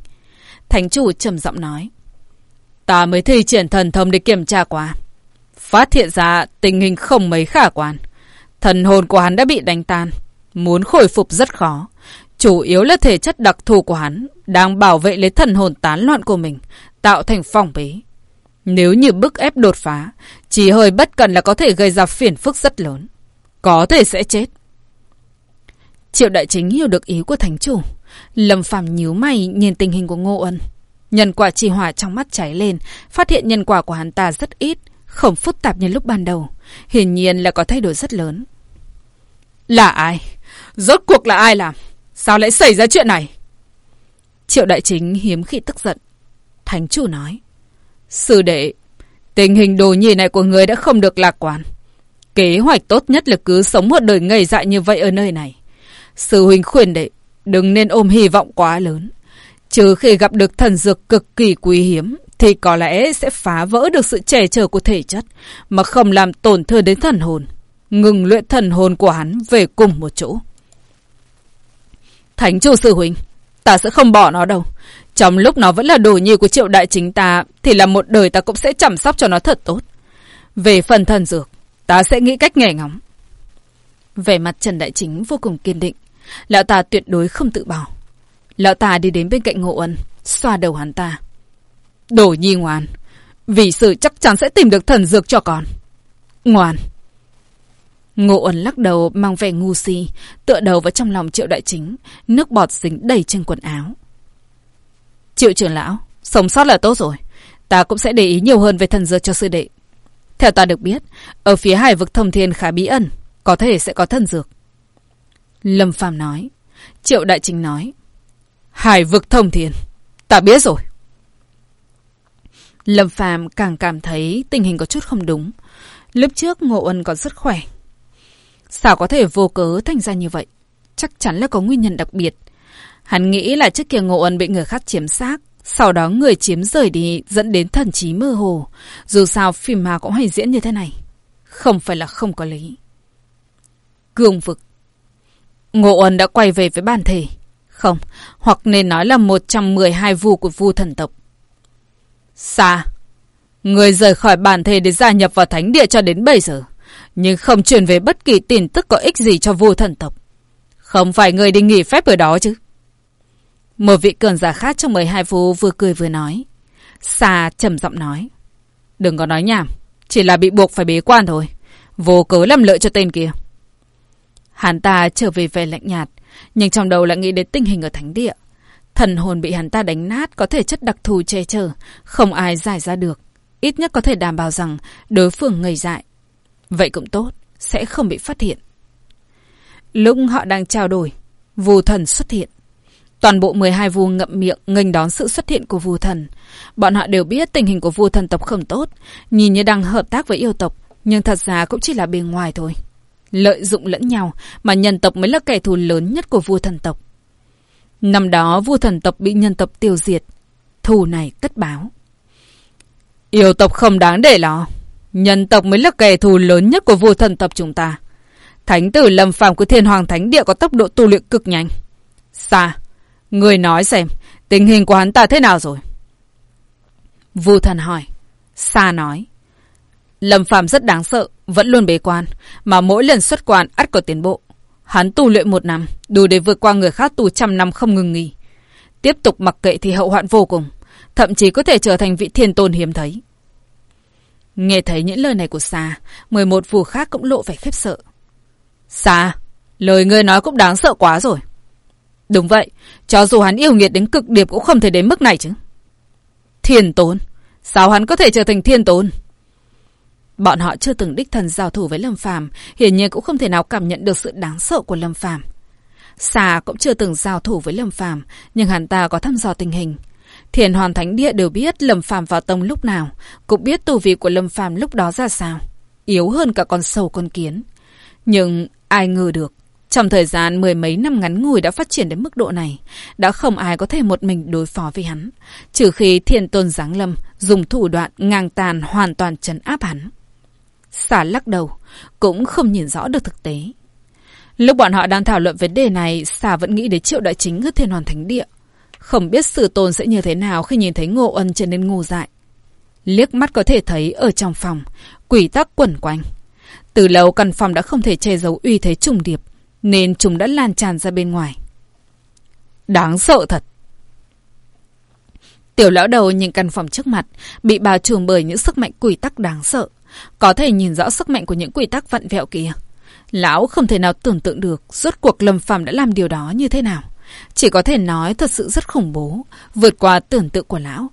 Thánh chủ trầm giọng nói. Ta mới thi triển thần thông để kiểm tra qua. Phát hiện ra tình hình không mấy khả quan. Thần hồn của hắn đã bị đánh tan. Muốn khôi phục rất khó. Chủ yếu là thể chất đặc thù của hắn đang bảo vệ lấy thần hồn tán loạn của mình, tạo thành phòng bế. Nếu như bức ép đột phá, chỉ hơi bất cần là có thể gây ra phiền phức rất lớn. Có thể sẽ chết. Triệu đại chính hiểu được ý của thánh chủ. Lâm Phàm nhíu mày nhìn tình hình của Ngô Ân. Nhân quả trì hỏa trong mắt cháy lên, phát hiện nhân quả của hắn ta rất ít, không phức tạp như lúc ban đầu. Hiển nhiên là có thay đổi rất lớn. Là ai? Rốt cuộc là ai làm? Sao lại xảy ra chuyện này? Triệu đại chính hiếm khi tức giận. Thánh chủ nói. Sư đệ, tình hình đồ nhì này của người đã không được lạc quan. Kế hoạch tốt nhất là cứ sống một đời ngây dại như vậy ở nơi này. Sư huynh khuyên đệ, đừng nên ôm hy vọng quá lớn. Trừ khi gặp được thần dược cực kỳ quý hiếm, thì có lẽ sẽ phá vỡ được sự trẻ trở của thể chất, mà không làm tổn thương đến thần hồn. Ngừng luyện thần hồn của hắn về cùng một chỗ. Thánh chủ sư huynh, ta sẽ không bỏ nó đâu. Trong lúc nó vẫn là đồ nhi của triệu đại chính ta, thì là một đời ta cũng sẽ chăm sóc cho nó thật tốt. Về phần thần dược, ta sẽ nghĩ cách nghề ngóng. Vẻ mặt Trần Đại Chính vô cùng kiên định. Lão ta tuyệt đối không tự bảo. Lão ta đi đến bên cạnh Ngộ Ân, xoa đầu hắn ta. Đồ nhi ngoan, vì sự chắc chắn sẽ tìm được thần dược cho con. Ngoan. Ngộ Ân lắc đầu mang vẻ ngu si, tựa đầu vào trong lòng triệu đại chính, nước bọt dính đầy trên quần áo. Triệu trưởng lão, sống sót là tốt rồi. Ta cũng sẽ để ý nhiều hơn về thần dược cho sư đệ. Theo ta được biết, ở phía hải vực thông thiên khá bí ẩn, có thể sẽ có thần dược. Lâm Phàm nói. Triệu Đại Chính nói. Hải vực thông thiên. Ta biết rồi. Lâm Phàm càng cảm thấy tình hình có chút không đúng. Lúc trước Ngộ Ân còn rất khỏe. Sao có thể vô cớ thành ra như vậy? Chắc chắn là có nguyên nhân đặc biệt. Hắn nghĩ là trước kia Ngộ Ân bị người khác chiếm xác. Sau đó người chiếm rời đi dẫn đến thần trí mơ hồ. Dù sao phim mà cũng hay diễn như thế này. Không phải là không có lý. Cương vực. Ngộ Ân đã quay về với bản thể. Không, hoặc nên nói là 112 vu của vu thần tộc. Xa. Người rời khỏi bản thể để gia nhập vào thánh địa cho đến bây giờ. Nhưng không truyền về bất kỳ tin tức có ích gì cho vu thần tộc. Không phải người đi nghỉ phép ở đó chứ. Một vị cường giả khác trong 12 phố vừa cười vừa nói. Xa trầm giọng nói. Đừng có nói nhảm. Chỉ là bị buộc phải bế quan thôi. Vô cớ làm lợi cho tên kia. Hắn ta trở về vẻ lạnh nhạt, nhưng trong đầu lại nghĩ đến tình hình ở thánh địa. Thần hồn bị hắn ta đánh nát có thể chất đặc thù che chở, không ai giải ra được. Ít nhất có thể đảm bảo rằng đối phương ngây dại. Vậy cũng tốt, sẽ không bị phát hiện. Lúc họ đang trao đổi, vù thần xuất hiện. Toàn bộ 12 vua ngậm miệng nghênh đón sự xuất hiện của vua thần. Bọn họ đều biết tình hình của vua thần tộc không tốt, nhìn như đang hợp tác với yêu tộc, nhưng thật ra cũng chỉ là bề ngoài thôi. Lợi dụng lẫn nhau mà nhân tộc mới là kẻ thù lớn nhất của vua thần tộc. Năm đó vua thần tộc bị nhân tộc tiêu diệt. Thù này cất báo. Yêu tộc không đáng để lo. Nhân tộc mới là kẻ thù lớn nhất của vua thần tộc chúng ta. Thánh tử lâm phàm của thiên hoàng thánh địa có tốc độ tu luyện cực nhanh. Xa, người nói xem, tình hình của hắn ta thế nào rồi? Vu thần hỏi. Sa nói. Lâm phạm rất đáng sợ, vẫn luôn bế quan, mà mỗi lần xuất quan ắt có tiến bộ. Hắn tu luyện một năm, đủ để vượt qua người khác tu trăm năm không ngừng nghỉ. Tiếp tục mặc kệ thì hậu hoạn vô cùng, thậm chí có thể trở thành vị thiên tôn hiếm thấy. Nghe thấy những lời này của Sa, 11 phù khác cũng lộ vẻ khiếp sợ. Sa, lời ngươi nói cũng đáng sợ quá rồi. Đúng vậy, cho dù hắn yêu nghiệt đến cực điệp cũng không thể đến mức này chứ. Thiên tôn, sao hắn có thể trở thành thiên tôn? Bọn họ chưa từng đích thần giao thủ với Lâm Phàm, hiển nhiên cũng không thể nào cảm nhận được sự đáng sợ của Lâm Phàm. Xà cũng chưa từng giao thủ với Lâm Phàm, nhưng hắn ta có thăm dò tình hình. Thiền Hoàn Thánh Địa đều biết Lâm Phàm vào tông lúc nào, cũng biết tu vi của Lâm Phàm lúc đó ra sao, yếu hơn cả con sâu con kiến. Nhưng ai ngờ được, trong thời gian mười mấy năm ngắn ngủi đã phát triển đến mức độ này, đã không ai có thể một mình đối phó với hắn, trừ khi Thiên Tôn Giáng Lâm dùng thủ đoạn ngang tàn hoàn toàn trấn áp hắn. Xả lắc đầu, cũng không nhìn rõ được thực tế. Lúc bọn họ đang thảo luận vấn đề này, Xả vẫn nghĩ đến triệu đại chính ở thiên hoàn thánh địa. Không biết sự tồn sẽ như thế nào khi nhìn thấy ngộ ân trở nên ngu dại. Liếc mắt có thể thấy ở trong phòng, quỷ tắc quẩn quanh. Từ lâu căn phòng đã không thể che giấu uy thế trùng điệp, nên chúng đã lan tràn ra bên ngoài. Đáng sợ thật. Tiểu lão đầu nhìn căn phòng trước mặt, bị bao trùm bởi những sức mạnh quỷ tắc đáng sợ. Có thể nhìn rõ sức mạnh của những quỷ tắc vặn vẹo kia. Lão không thể nào tưởng tượng được rốt cuộc Lâm Phàm đã làm điều đó như thế nào. Chỉ có thể nói thật sự rất khủng bố, vượt qua tưởng tượng của lão.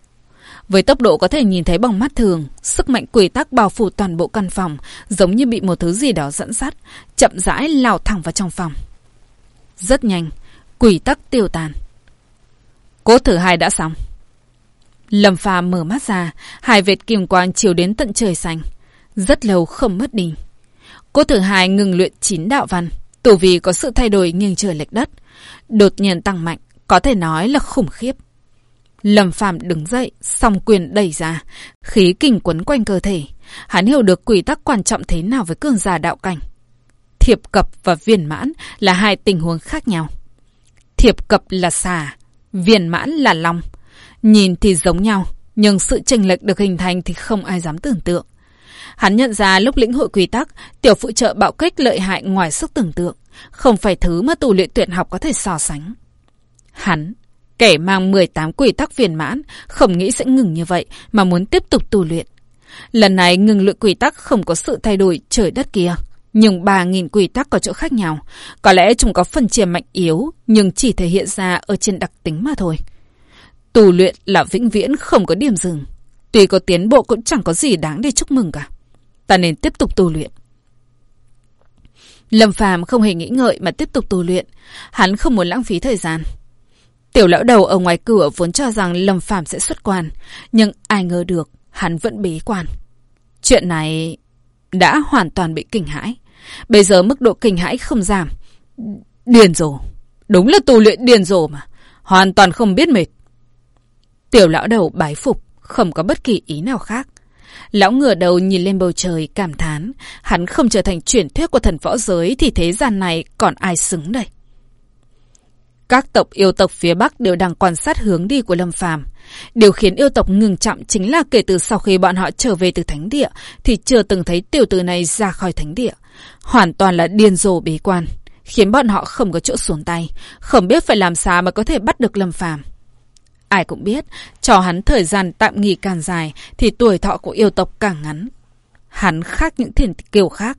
Với tốc độ có thể nhìn thấy bằng mắt thường, sức mạnh quỷ tắc bao phủ toàn bộ căn phòng, giống như bị một thứ gì đó dẫn dắt, chậm rãi lao thẳng vào trong phòng. Rất nhanh, quỷ tắc tiêu tàn. Cố thử hai đã xong. Lâm phàm mở mắt ra, hai vệt kim quang chiếu đến tận trời xanh. Rất lâu không mất đi. Cố thử hai ngừng luyện chín đạo văn, tù vì có sự thay đổi nghiêng trời lệch đất. Đột nhiên tăng mạnh, có thể nói là khủng khiếp. Lâm Phàm đứng dậy, song quyền đẩy ra, khí kình quấn quanh cơ thể. Hắn hiểu được quy tắc quan trọng thế nào với cường giả đạo cảnh. Thiệp cập và viên mãn là hai tình huống khác nhau. Thiệp cập là xà, viên mãn là long. Nhìn thì giống nhau, nhưng sự chênh lệch được hình thành thì không ai dám tưởng tượng. Hắn nhận ra lúc lĩnh hội quy tắc, tiểu phụ trợ bạo kích lợi hại ngoài sức tưởng tượng, không phải thứ mà tù luyện tuyển học có thể so sánh. Hắn, kẻ mang 18 quỷ tắc viên mãn, không nghĩ sẽ ngừng như vậy mà muốn tiếp tục tu luyện. Lần này ngừng luyện quỷ tắc không có sự thay đổi trời đất kia. Nhưng 3.000 quỷ tắc có chỗ khác nhau. Có lẽ chúng có phần chia mạnh yếu, nhưng chỉ thể hiện ra ở trên đặc tính mà thôi. Tu luyện là vĩnh viễn không có điểm dừng. Tuy có tiến bộ cũng chẳng có gì đáng để chúc mừng cả. Ta nên tiếp tục tu luyện. Lâm Phàm không hề nghĩ ngợi mà tiếp tục tu luyện. Hắn không muốn lãng phí thời gian. Tiểu lão đầu ở ngoài cửa vốn cho rằng Lâm Phàm sẽ xuất quan. Nhưng ai ngờ được, hắn vẫn bế quan. Chuyện này đã hoàn toàn bị kinh hãi. Bây giờ mức độ kinh hãi không giảm. Điền rồ. Đúng là tu luyện điền rồ mà. Hoàn toàn không biết mệt. Tiểu lão đầu bái phục, không có bất kỳ ý nào khác. Lão ngửa đầu nhìn lên bầu trời, cảm thán. Hắn không trở thành truyền thuyết của thần võ giới thì thế gian này còn ai xứng đây. Các tộc yêu tộc phía Bắc đều đang quan sát hướng đi của Lâm Phàm. Điều khiến yêu tộc ngừng chậm chính là kể từ sau khi bọn họ trở về từ thánh địa thì chưa từng thấy tiểu tử này ra khỏi thánh địa. Hoàn toàn là điên rồ bế quan, khiến bọn họ không có chỗ xuống tay, không biết phải làm sao mà có thể bắt được Lâm Phàm. Ai cũng biết, cho hắn thời gian tạm nghỉ càng dài thì tuổi thọ của yêu tộc càng ngắn. Hắn khác những thiền kiều khác.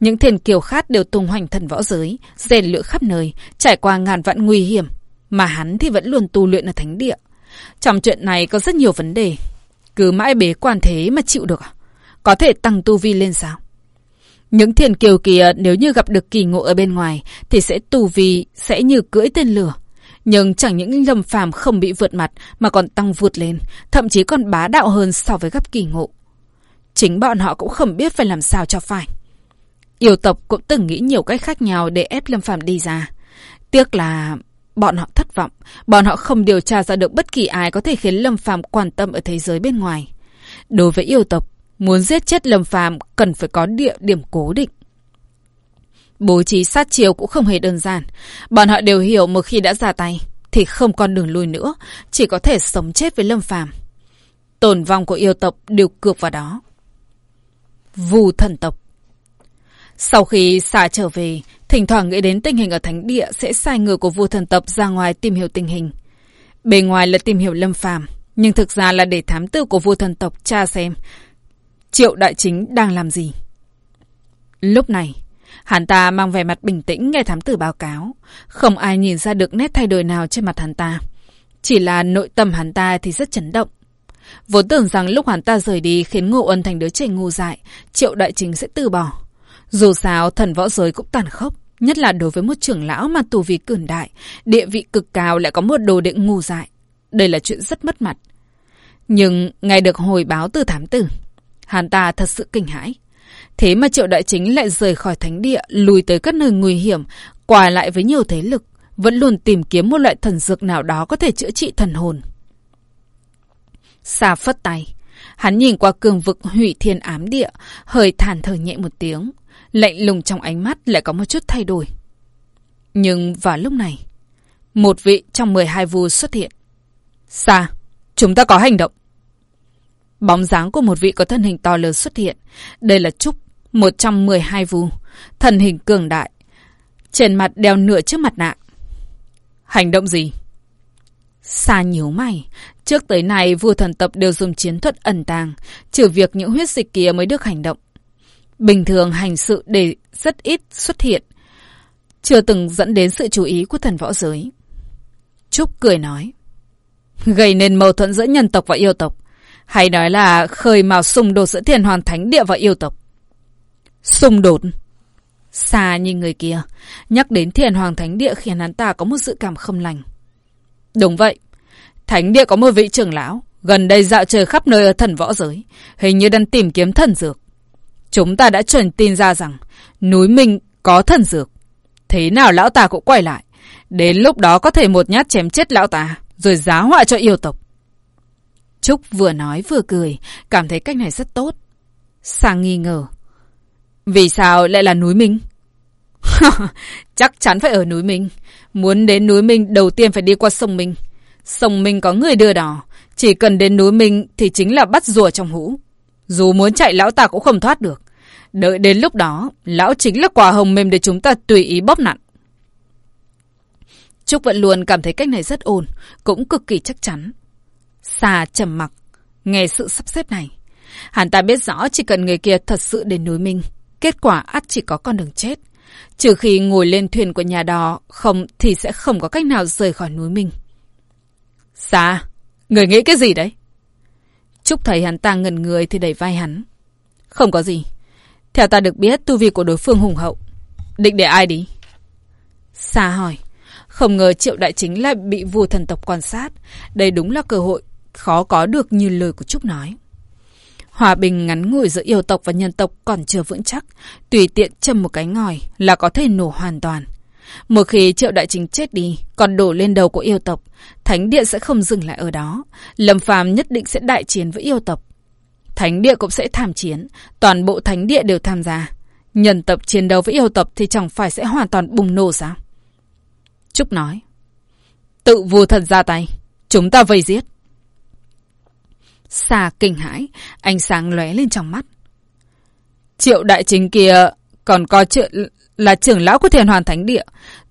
Những thiền kiều khác đều tung hoành thần võ giới, rèn luyện khắp nơi, trải qua ngàn vạn nguy hiểm. Mà hắn thì vẫn luôn tu luyện ở thánh địa. Trong chuyện này có rất nhiều vấn đề. Cứ mãi bế quan thế mà chịu được à? Có thể tăng tu vi lên sao? Những thiền kiều kia nếu như gặp được kỳ ngộ ở bên ngoài thì sẽ tu vi sẽ như cưỡi tên lửa. Nhưng chẳng những lâm phàm không bị vượt mặt mà còn tăng vượt lên, thậm chí còn bá đạo hơn so với gặp kỳ ngộ. Chính bọn họ cũng không biết phải làm sao cho phải. Yêu tộc cũng từng nghĩ nhiều cách khác nhau để ép Lâm Phàm đi ra. Tiếc là bọn họ thất vọng, bọn họ không điều tra ra được bất kỳ ai có thể khiến Lâm Phàm quan tâm ở thế giới bên ngoài. Đối với yêu tộc, muốn giết chết Lâm Phàm cần phải có địa điểm cố định. Bố trí sát chiều cũng không hề đơn giản. Bọn họ đều hiểu một khi đã ra tay thì không còn đường lui nữa, chỉ có thể sống chết với Lâm Phàm. Tồn vong của yêu tộc đều cược vào đó. Vù thần tộc sau khi xả trở về, thỉnh thoảng nghĩ đến tình hình ở thánh địa sẽ sai người của vua thần tộc ra ngoài tìm hiểu tình hình. Bề ngoài là tìm hiểu Lâm Phàm, nhưng thực ra là để thám tử của vua thần tộc tra xem Triệu Đại Chính đang làm gì. Lúc này, Hắn ta mang vẻ mặt bình tĩnh nghe thám tử báo cáo. Không ai nhìn ra được nét thay đổi nào trên mặt hắn ta. Chỉ là nội tâm hắn ta thì rất chấn động. Vốn tưởng rằng lúc hắn ta rời đi khiến Ngô Ân thành đứa trẻ ngu dại, triệu đại chính sẽ từ bỏ. Dù sao, thần võ giới cũng tàn khốc. Nhất là đối với một trưởng lão mà tù vì cường đại, địa vị cực cao lại có một đồ đệ ngu dại. Đây là chuyện rất mất mặt. Nhưng, ngay được hồi báo từ thám tử, hắn ta thật sự kinh hãi. Thế mà triệu đại chính lại rời khỏi thánh địa, lùi tới các nơi nguy hiểm, quà lại với nhiều thế lực, vẫn luôn tìm kiếm một loại thần dược nào đó có thể chữa trị thần hồn. Xa phất tay, hắn nhìn qua cường vực hủy thiên ám địa, hơi thản thở nhẹ một tiếng, lạnh lùng trong ánh mắt lại có một chút thay đổi. Nhưng vào lúc này, một vị trong 12 vua xuất hiện. Xa, chúng ta có hành động. Bóng dáng của một vị có thân hình to lớn xuất hiện. Đây là Trúc, một trong 12 vua, thân hình cường đại. Trên mặt đeo nửa chiếc mặt nạ. Hành động gì? Xa nhíu mày. Trước tới nay, vua thần tập đều dùng chiến thuật ẩn tàng, trừ việc những huyết dịch kia mới được hành động. Bình thường hành sự để rất ít xuất hiện, chưa từng dẫn đến sự chú ý của thần võ giới. Trúc cười nói. Gây nên mâu thuẫn giữa nhân tộc và yêu tộc. Hay nói là khơi mào xung đột giữa thiên hoàng thánh địa và yêu tộc. Xung đột? Xa như người kia, nhắc đến thiên hoàng thánh địa khiến hắn ta có một sự cảm không lành. Đúng vậy, thánh địa có một vị trưởng lão, gần đây dạo chơi khắp nơi ở thần võ giới, hình như đang tìm kiếm thần dược. Chúng ta đã truyền tin ra rằng núi Minh có thần dược. Thế nào lão ta cũng quay lại. Đến lúc đó có thể một nhát chém chết lão ta, rồi giá họa cho yêu tộc. Trúc vừa nói vừa cười, cảm thấy cách này rất tốt. Sang nghi ngờ. Vì sao lại là núi Minh? Chắc chắn phải ở núi Minh. Muốn đến núi Minh đầu tiên phải đi qua sông Minh. Sông Minh có người đưa đò. Chỉ cần đến núi Minh thì chính là bắt rùa trong hũ. Dù muốn chạy lão ta cũng không thoát được. Đợi đến lúc đó, lão chính là quả hồng mềm để chúng ta tùy ý bóp nặn. Trúc vẫn luôn cảm thấy cách này rất ổn, cũng cực kỳ chắc chắn. Xà trầm mặc, nghe sự sắp xếp này. Hắn ta biết rõ chỉ cần người kia thật sự đến núi Minh, kết quả ắt chỉ có con đường chết. Trừ khi ngồi lên thuyền của nhà đò, không thì sẽ không có cách nào rời khỏi núi Minh. Xà, người nghĩ cái gì đấy? Trúc thấy hắn ta ngần người thì đẩy vai hắn. Không có gì. Theo ta được biết, tu vi của đối phương hùng hậu. Định để ai đi? xa hỏi. Không ngờ triệu đại chính lại bị vua thần tộc quan sát. Đây đúng là cơ hội khó có được như lời của Trúc nói. Hòa bình ngắn ngủi giữa yêu tộc và nhân tộc còn chưa vững chắc. Tùy tiện châm một cái ngòi là có thể nổ hoàn toàn. Một khi triệu đại chính chết đi, còn đổ lên đầu của yêu tộc, thánh điện sẽ không dừng lại ở đó. Lâm phàm nhất định sẽ đại chiến với yêu tộc. Thánh địa cũng sẽ tham chiến, toàn bộ thánh địa đều tham gia. Nhân tập chiến đấu với yêu tập thì chẳng phải sẽ hoàn toàn bùng nổ sao? Trúc nói. Tự vua thần ra tay, chúng ta vây giết. Xà kinh hãi, ánh sáng lóe lên trong mắt. Triệu đại chính kia còn có chuyện là trưởng lão của thiền hoàn thánh địa,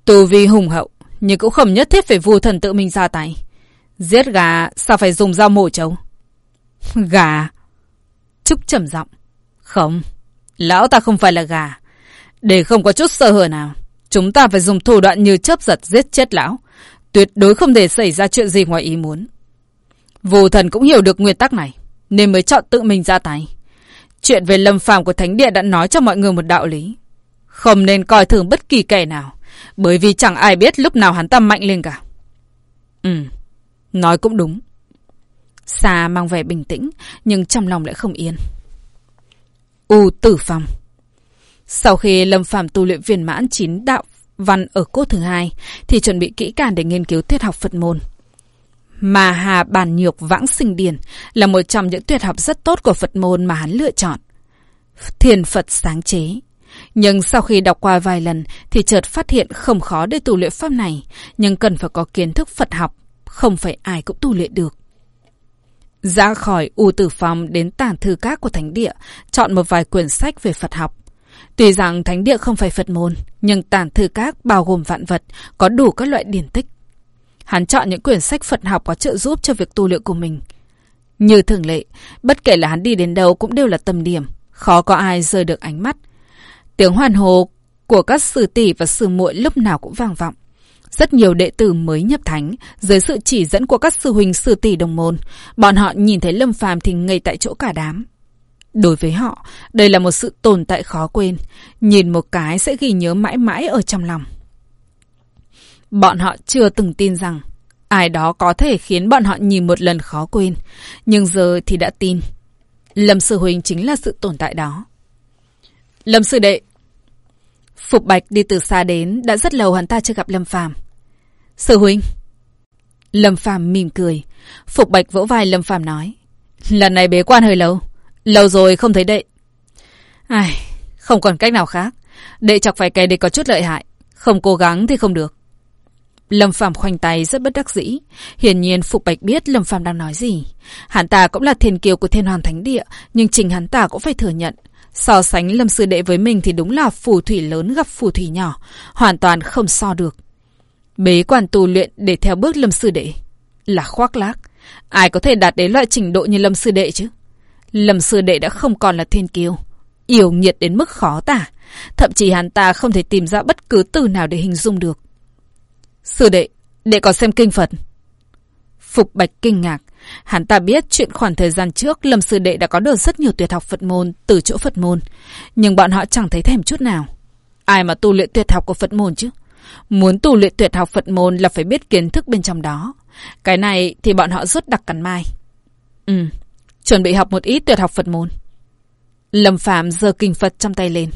tù vi hùng hậu, nhưng cũng không nhất thiết phải vua thần tự mình ra tay. Giết gà sao phải dùng dao mổ trâu? Gà? Trúc trầm giọng. Không, lão ta không phải là gà. Để không có chút sơ hở nào, chúng ta phải dùng thủ đoạn như chớp giật giết chết lão. Tuyệt đối không để xảy ra chuyện gì ngoài ý muốn. Vô thần cũng hiểu được nguyên tắc này, nên mới chọn tự mình ra tay. Chuyện về lâm phàm của Thánh Địa đã nói cho mọi người một đạo lý. Không nên coi thường bất kỳ kẻ nào, bởi vì chẳng ai biết lúc nào hắn ta mạnh lên cả. Ừ, nói cũng đúng. Xà mang vẻ bình tĩnh, nhưng trong lòng lại không yên. U tử phòng Sau khi Lâm Phàm tu luyện viên mãn chín đạo văn ở cốt thứ hai, thì chuẩn bị kỹ càng để nghiên cứu tuyệt học Phật môn. Mà Hà bàn Nhược Vãng Sinh Điển là một trong những tuyệt học rất tốt của Phật môn mà hắn lựa chọn. Thiền Phật sáng chế. Nhưng sau khi đọc qua vài lần thì chợt phát hiện không khó để tu luyện pháp này, nhưng cần phải có kiến thức Phật học, không phải ai cũng tu luyện được. Ra khỏi U Tử Phòng đến tản thư các của Thánh Địa, chọn một vài quyển sách về Phật học. Tuy rằng Thánh Địa không phải Phật môn, nhưng tản thư các bao gồm vạn vật, có đủ các loại điển tích. Hắn chọn những quyển sách Phật học có trợ giúp cho việc tu luyện của mình. Như thường lệ, bất kể là hắn đi đến đâu cũng đều là tâm điểm, khó có ai rời được ánh mắt. Tiếng hoàn hồ của các sư tỷ và sư muội lúc nào cũng vang vọng. Rất nhiều đệ tử mới nhập thánh, dưới sự chỉ dẫn của các sư huynh sư tỷ đồng môn, bọn họ nhìn thấy Lâm Phàm thì ngây tại chỗ cả đám. Đối với họ, đây là một sự tồn tại khó quên, nhìn một cái sẽ ghi nhớ mãi mãi ở trong lòng. Bọn họ chưa từng tin rằng ai đó có thể khiến bọn họ nhìn một lần khó quên, nhưng giờ thì đã tin. Lâm Sư Huynh chính là sự tồn tại đó. Lâm Sư Đệ Phục Bạch đi từ xa đến, đã rất lâu hắn ta chưa gặp Lâm Phàm. Sư huynh. Lâm Phàm mỉm cười. Phục Bạch vỗ vai Lâm Phàm nói. Lần này bế quan hơi lâu. Lâu rồi không thấy đệ. Ai, không còn cách nào khác. Đệ chọc phải kẻ địch có chút lợi hại. Không cố gắng thì không được. Lâm Phàm khoanh tay rất bất đắc dĩ. Hiển nhiên Phục Bạch biết Lâm Phàm đang nói gì. Hắn ta cũng là thiên kiều của thiên hoàn thánh địa, nhưng trình hắn ta cũng phải thừa nhận. So sánh Lâm Sư Đệ với mình thì đúng là phù thủy lớn gặp phù thủy nhỏ. Hoàn toàn không so được. Bế quan tu luyện để theo bước lâm sư đệ. Là khoác lác. Ai có thể đạt đến loại trình độ như lâm sư đệ chứ? Lâm sư đệ đã không còn là thiên kiêu. Yêu nghiệt đến mức khó tả. Thậm chí hắn ta không thể tìm ra bất cứ từ nào để hình dung được. Sư đệ, Đệ có xem kinh Phật. Phục Bạch kinh ngạc. Hắn ta biết chuyện khoảng thời gian trước Lâm Sư Đệ đã có được rất nhiều tuyệt học Phật môn từ chỗ Phật môn. Nhưng bọn họ chẳng thấy thèm chút nào. Ai mà tu luyện tuyệt học của Phật môn chứ? Muốn tu luyện tuyệt học Phật môn là phải biết kiến thức bên trong đó. Cái này thì bọn họ rút đặc cắn mai. Ừ, chuẩn bị học một ít tuyệt học Phật môn. Lâm Phạm giơ kinh Phật trong tay lên.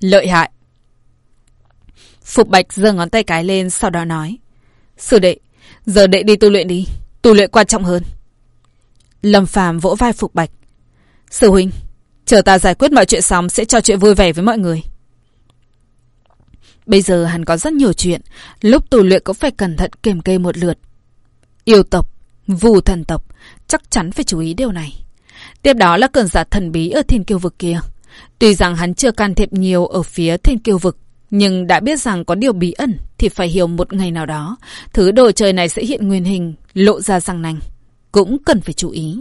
Lợi hại. Phục Bạch giơ ngón tay cái lên sau đó nói. Sư đệ, giờ đệ đi tu luyện đi. Tu luyện quan trọng hơn. Lâm Phàm vỗ vai Phục Bạch. Sư huynh, chờ ta giải quyết mọi chuyện xong sẽ cho chuyện vui vẻ với mọi người. Bây giờ hắn có rất nhiều chuyện, lúc tu luyện cũng phải cẩn thận kiểm kê một lượt. Yêu tộc, vù thần tộc, chắc chắn phải chú ý điều này. Tiếp đó là cường giả thần bí ở thiên kiêu vực kia. Tuy rằng hắn chưa can thiệp nhiều ở phía thiên kiêu vực, nhưng đã biết rằng có điều bí ẩn thì phải hiểu một ngày nào đó, thứ đồ chơi này sẽ hiện nguyên hình, lộ ra răng nanh. Cũng cần phải chú ý.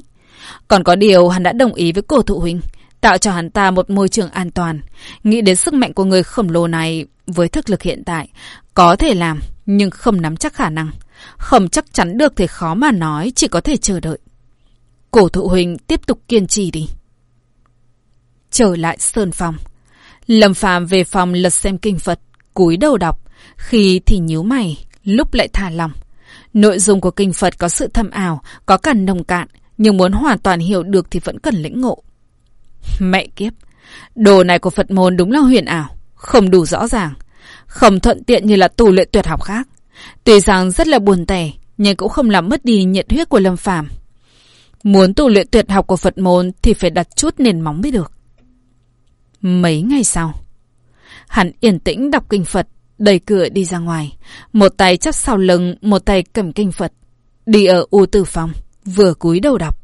Còn có điều hắn đã đồng ý với cổ thụ huynh, tạo cho hắn ta một môi trường an toàn. Nghĩ đến sức mạnh của người khổng lồ này với thực lực hiện tại, có thể làm nhưng không nắm chắc khả năng. Không chắc chắn được thì khó mà nói, chỉ có thể chờ đợi. Cổ thụ huynh tiếp tục kiên trì đi. Trở lại Sơn Phong. Lâm Phàm về phòng lật xem kinh Phật, cúi đầu đọc, khi thì nhíu mày, lúc lại thả lòng. Nội dung của kinh Phật có sự thâm ảo, có cả nồng cạn, nhưng muốn hoàn toàn hiểu được thì vẫn cần lĩnh ngộ. Mẹ kiếp, đồ này của Phật môn đúng là huyền ảo, không đủ rõ ràng, không thuận tiện như là tu luyện tuyệt học khác. Tuy rằng rất là buồn tẻ, nhưng cũng không làm mất đi nhiệt huyết của Lâm Phàm. Muốn tu luyện tuyệt học của Phật môn thì phải đặt chút nền móng mới được. Mấy ngày sau, hắn yên tĩnh đọc kinh Phật, đẩy cửa đi ra ngoài. Một tay chắp sau lưng, một tay cầm kinh Phật. Đi ở u tử phòng, vừa cúi đầu đọc.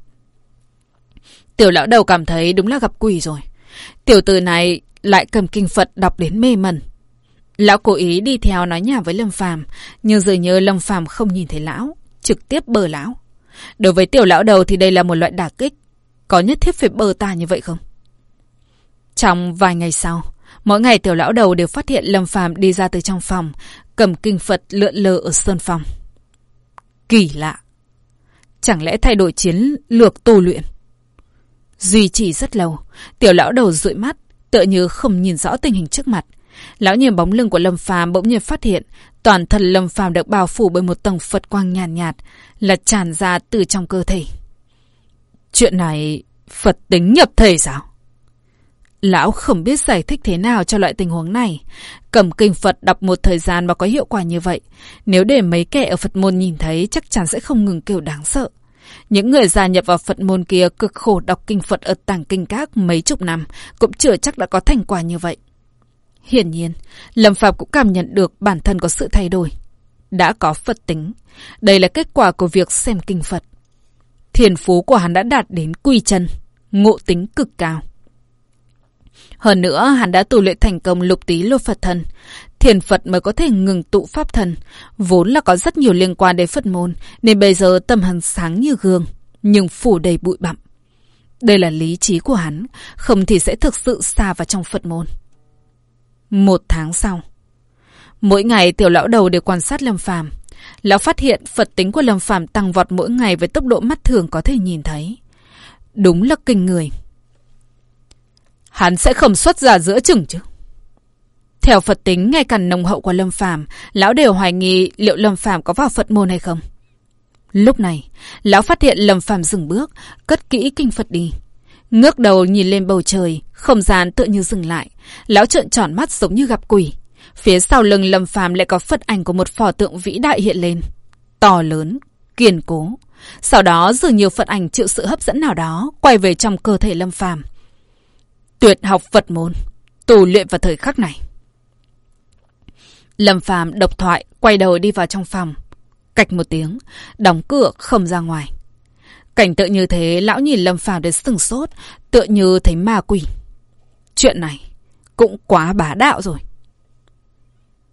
Tiểu lão đầu cảm thấy đúng là gặp quỷ rồi. Tiểu tử này lại cầm kinh Phật đọc đến mê mẩn. Lão cố ý đi theo nói nhà với Lâm Phàm, nhưng dường nhớ Lâm Phàm không nhìn thấy lão, trực tiếp bờ lão. Đối với tiểu lão đầu thì đây là một loại đả kích. Có nhất thiết phải bờ ta như vậy không? Trong vài ngày sau, mỗi ngày tiểu lão đầu đều phát hiện Lâm Phàm đi ra từ trong phòng, cầm kinh Phật lượn lờ ở sơn phòng. Kỳ lạ. Chẳng lẽ thay đổi chiến lược tu luyện? Duy trì rất lâu, tiểu lão đầu dụi mắt, tựa như không nhìn rõ tình hình trước mặt. Lão nhìn bóng lưng của Lâm Phàm bỗng nhiên phát hiện, toàn thân Lâm Phàm được bao phủ bởi một tầng Phật quang nhàn nhạt, nhạt, là tràn ra từ trong cơ thể. Chuyện này Phật tính nhập thể sao? Lão không biết giải thích thế nào cho loại tình huống này. Cầm kinh Phật đọc một thời gian mà có hiệu quả như vậy. Nếu để mấy kẻ ở Phật môn nhìn thấy chắc chắn sẽ không ngừng kêu đáng sợ. Những người gia nhập vào Phật môn kia cực khổ đọc kinh Phật ở tàng kinh các mấy chục năm cũng chưa chắc đã có thành quả như vậy. Hiển nhiên, Lâm Phạm cũng cảm nhận được bản thân có sự thay đổi. Đã có Phật tính. Đây là kết quả của việc xem kinh Phật. Thiền phú của hắn đã đạt đến quy chân, ngộ tính cực cao. Hơn nữa, hắn đã tu luyện thành công lục tí lô Phật thần. Thiền Phật mới có thể ngừng tụ Pháp thần. Vốn là có rất nhiều liên quan đến Phật môn, nên bây giờ tâm hắn sáng như gương, nhưng phủ đầy bụi bặm. Đây là lý trí của hắn, không thì sẽ thực sự xa vào trong Phật môn. Một tháng sau, mỗi ngày tiểu lão đầu đều quan sát Lâm Phàm. Lão phát hiện Phật tính của Lâm Phàm tăng vọt mỗi ngày với tốc độ mắt thường có thể nhìn thấy. Đúng là kinh người. Hắn sẽ không xuất ra giữa chừng chứ. Theo Phật tính ngày càng nồng hậu của Lâm Phàm, lão đều hoài nghi liệu Lâm Phàm có vào Phật môn hay không. Lúc này, lão phát hiện Lâm Phàm dừng bước, cất kỹ kinh Phật đi. Ngước đầu nhìn lên bầu trời, không gian tự như dừng lại. Lão trợn tròn mắt giống như gặp quỷ. Phía sau lưng Lâm Phàm lại có phật ảnh của một phò tượng vĩ đại hiện lên. To lớn, kiên cố. Sau đó dường như phật ảnh chịu sự hấp dẫn nào đó, quay về trong cơ thể Lâm Phàm. Tuyệt học Phật môn, tù luyện vào thời khắc này. Lâm Phàm độc thoại, quay đầu đi vào trong phòng. Cạch một tiếng, đóng cửa không ra ngoài. Cảnh tượng như thế, lão nhìn Lâm Phàm đến sừng sốt, tựa như thấy ma quỷ. Chuyện này cũng quá bá đạo rồi.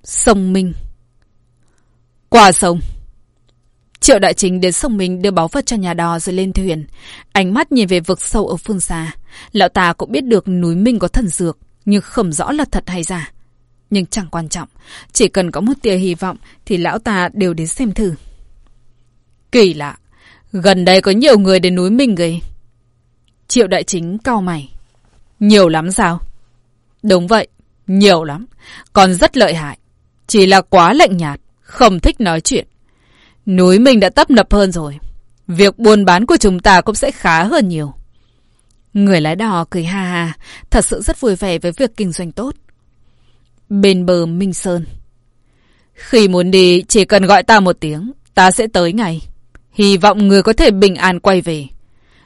Sông Minh Qua sông Triệu đại chính đến sông Minh đưa báu vật cho nhà đò rồi lên thuyền. Ánh mắt nhìn về vực sâu ở phương xa. Lão ta cũng biết được núi Minh có thần dược, nhưng không rõ là thật hay giả. nhưng chẳng quan trọng. Chỉ cần có một tia hy vọng thì lão ta đều đến xem thử. Kỳ lạ, gần đây có nhiều người đến núi Minh ghê. Triệu đại chính cau mày. Nhiều lắm sao? Đúng vậy, nhiều lắm. Còn rất lợi hại. Chỉ là quá lạnh nhạt, không thích nói chuyện. Núi mình đã tấp nập hơn rồi. Việc buôn bán của chúng ta cũng sẽ khá hơn nhiều. Người lái đò cười ha ha, thật sự rất vui vẻ với việc kinh doanh tốt. Bên bờ Minh Sơn. Khi muốn đi, chỉ cần gọi ta một tiếng, ta sẽ tới ngay. Hy vọng người có thể bình an quay về.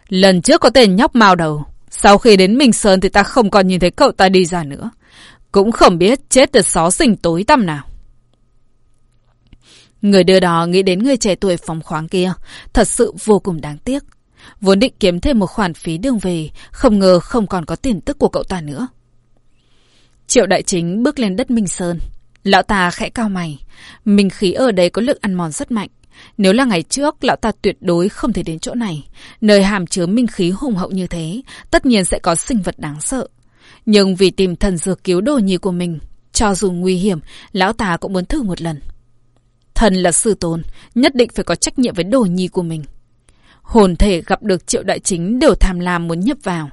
Lần trước có tên nhóc mao đầu. Sau khi đến Minh Sơn thì ta không còn nhìn thấy cậu ta đi ra nữa. Cũng không biết chết được xó xỉnh tối tăm nào. Người đưa đò nghĩ đến người trẻ tuổi phóng khoáng kia. Thật sự vô cùng đáng tiếc. Vốn định kiếm thêm một khoản phí đường về. Không ngờ không còn có tiền tức của cậu ta nữa. Triệu đại chính bước lên đất Minh Sơn. Lão ta khẽ cao mày. Minh khí ở đây có lực ăn mòn rất mạnh. Nếu là ngày trước, lão ta tuyệt đối không thể đến chỗ này. Nơi hàm chứa minh khí hùng hậu như thế, tất nhiên sẽ có sinh vật đáng sợ. Nhưng vì tìm thần dược cứu đồ nhi của mình, cho dù nguy hiểm, lão ta cũng muốn thử một lần. Thần là sư tôn, nhất định phải có trách nhiệm với đồ nhi của mình. Hồn thể gặp được triệu đại chính đều tham lam muốn nhập vào.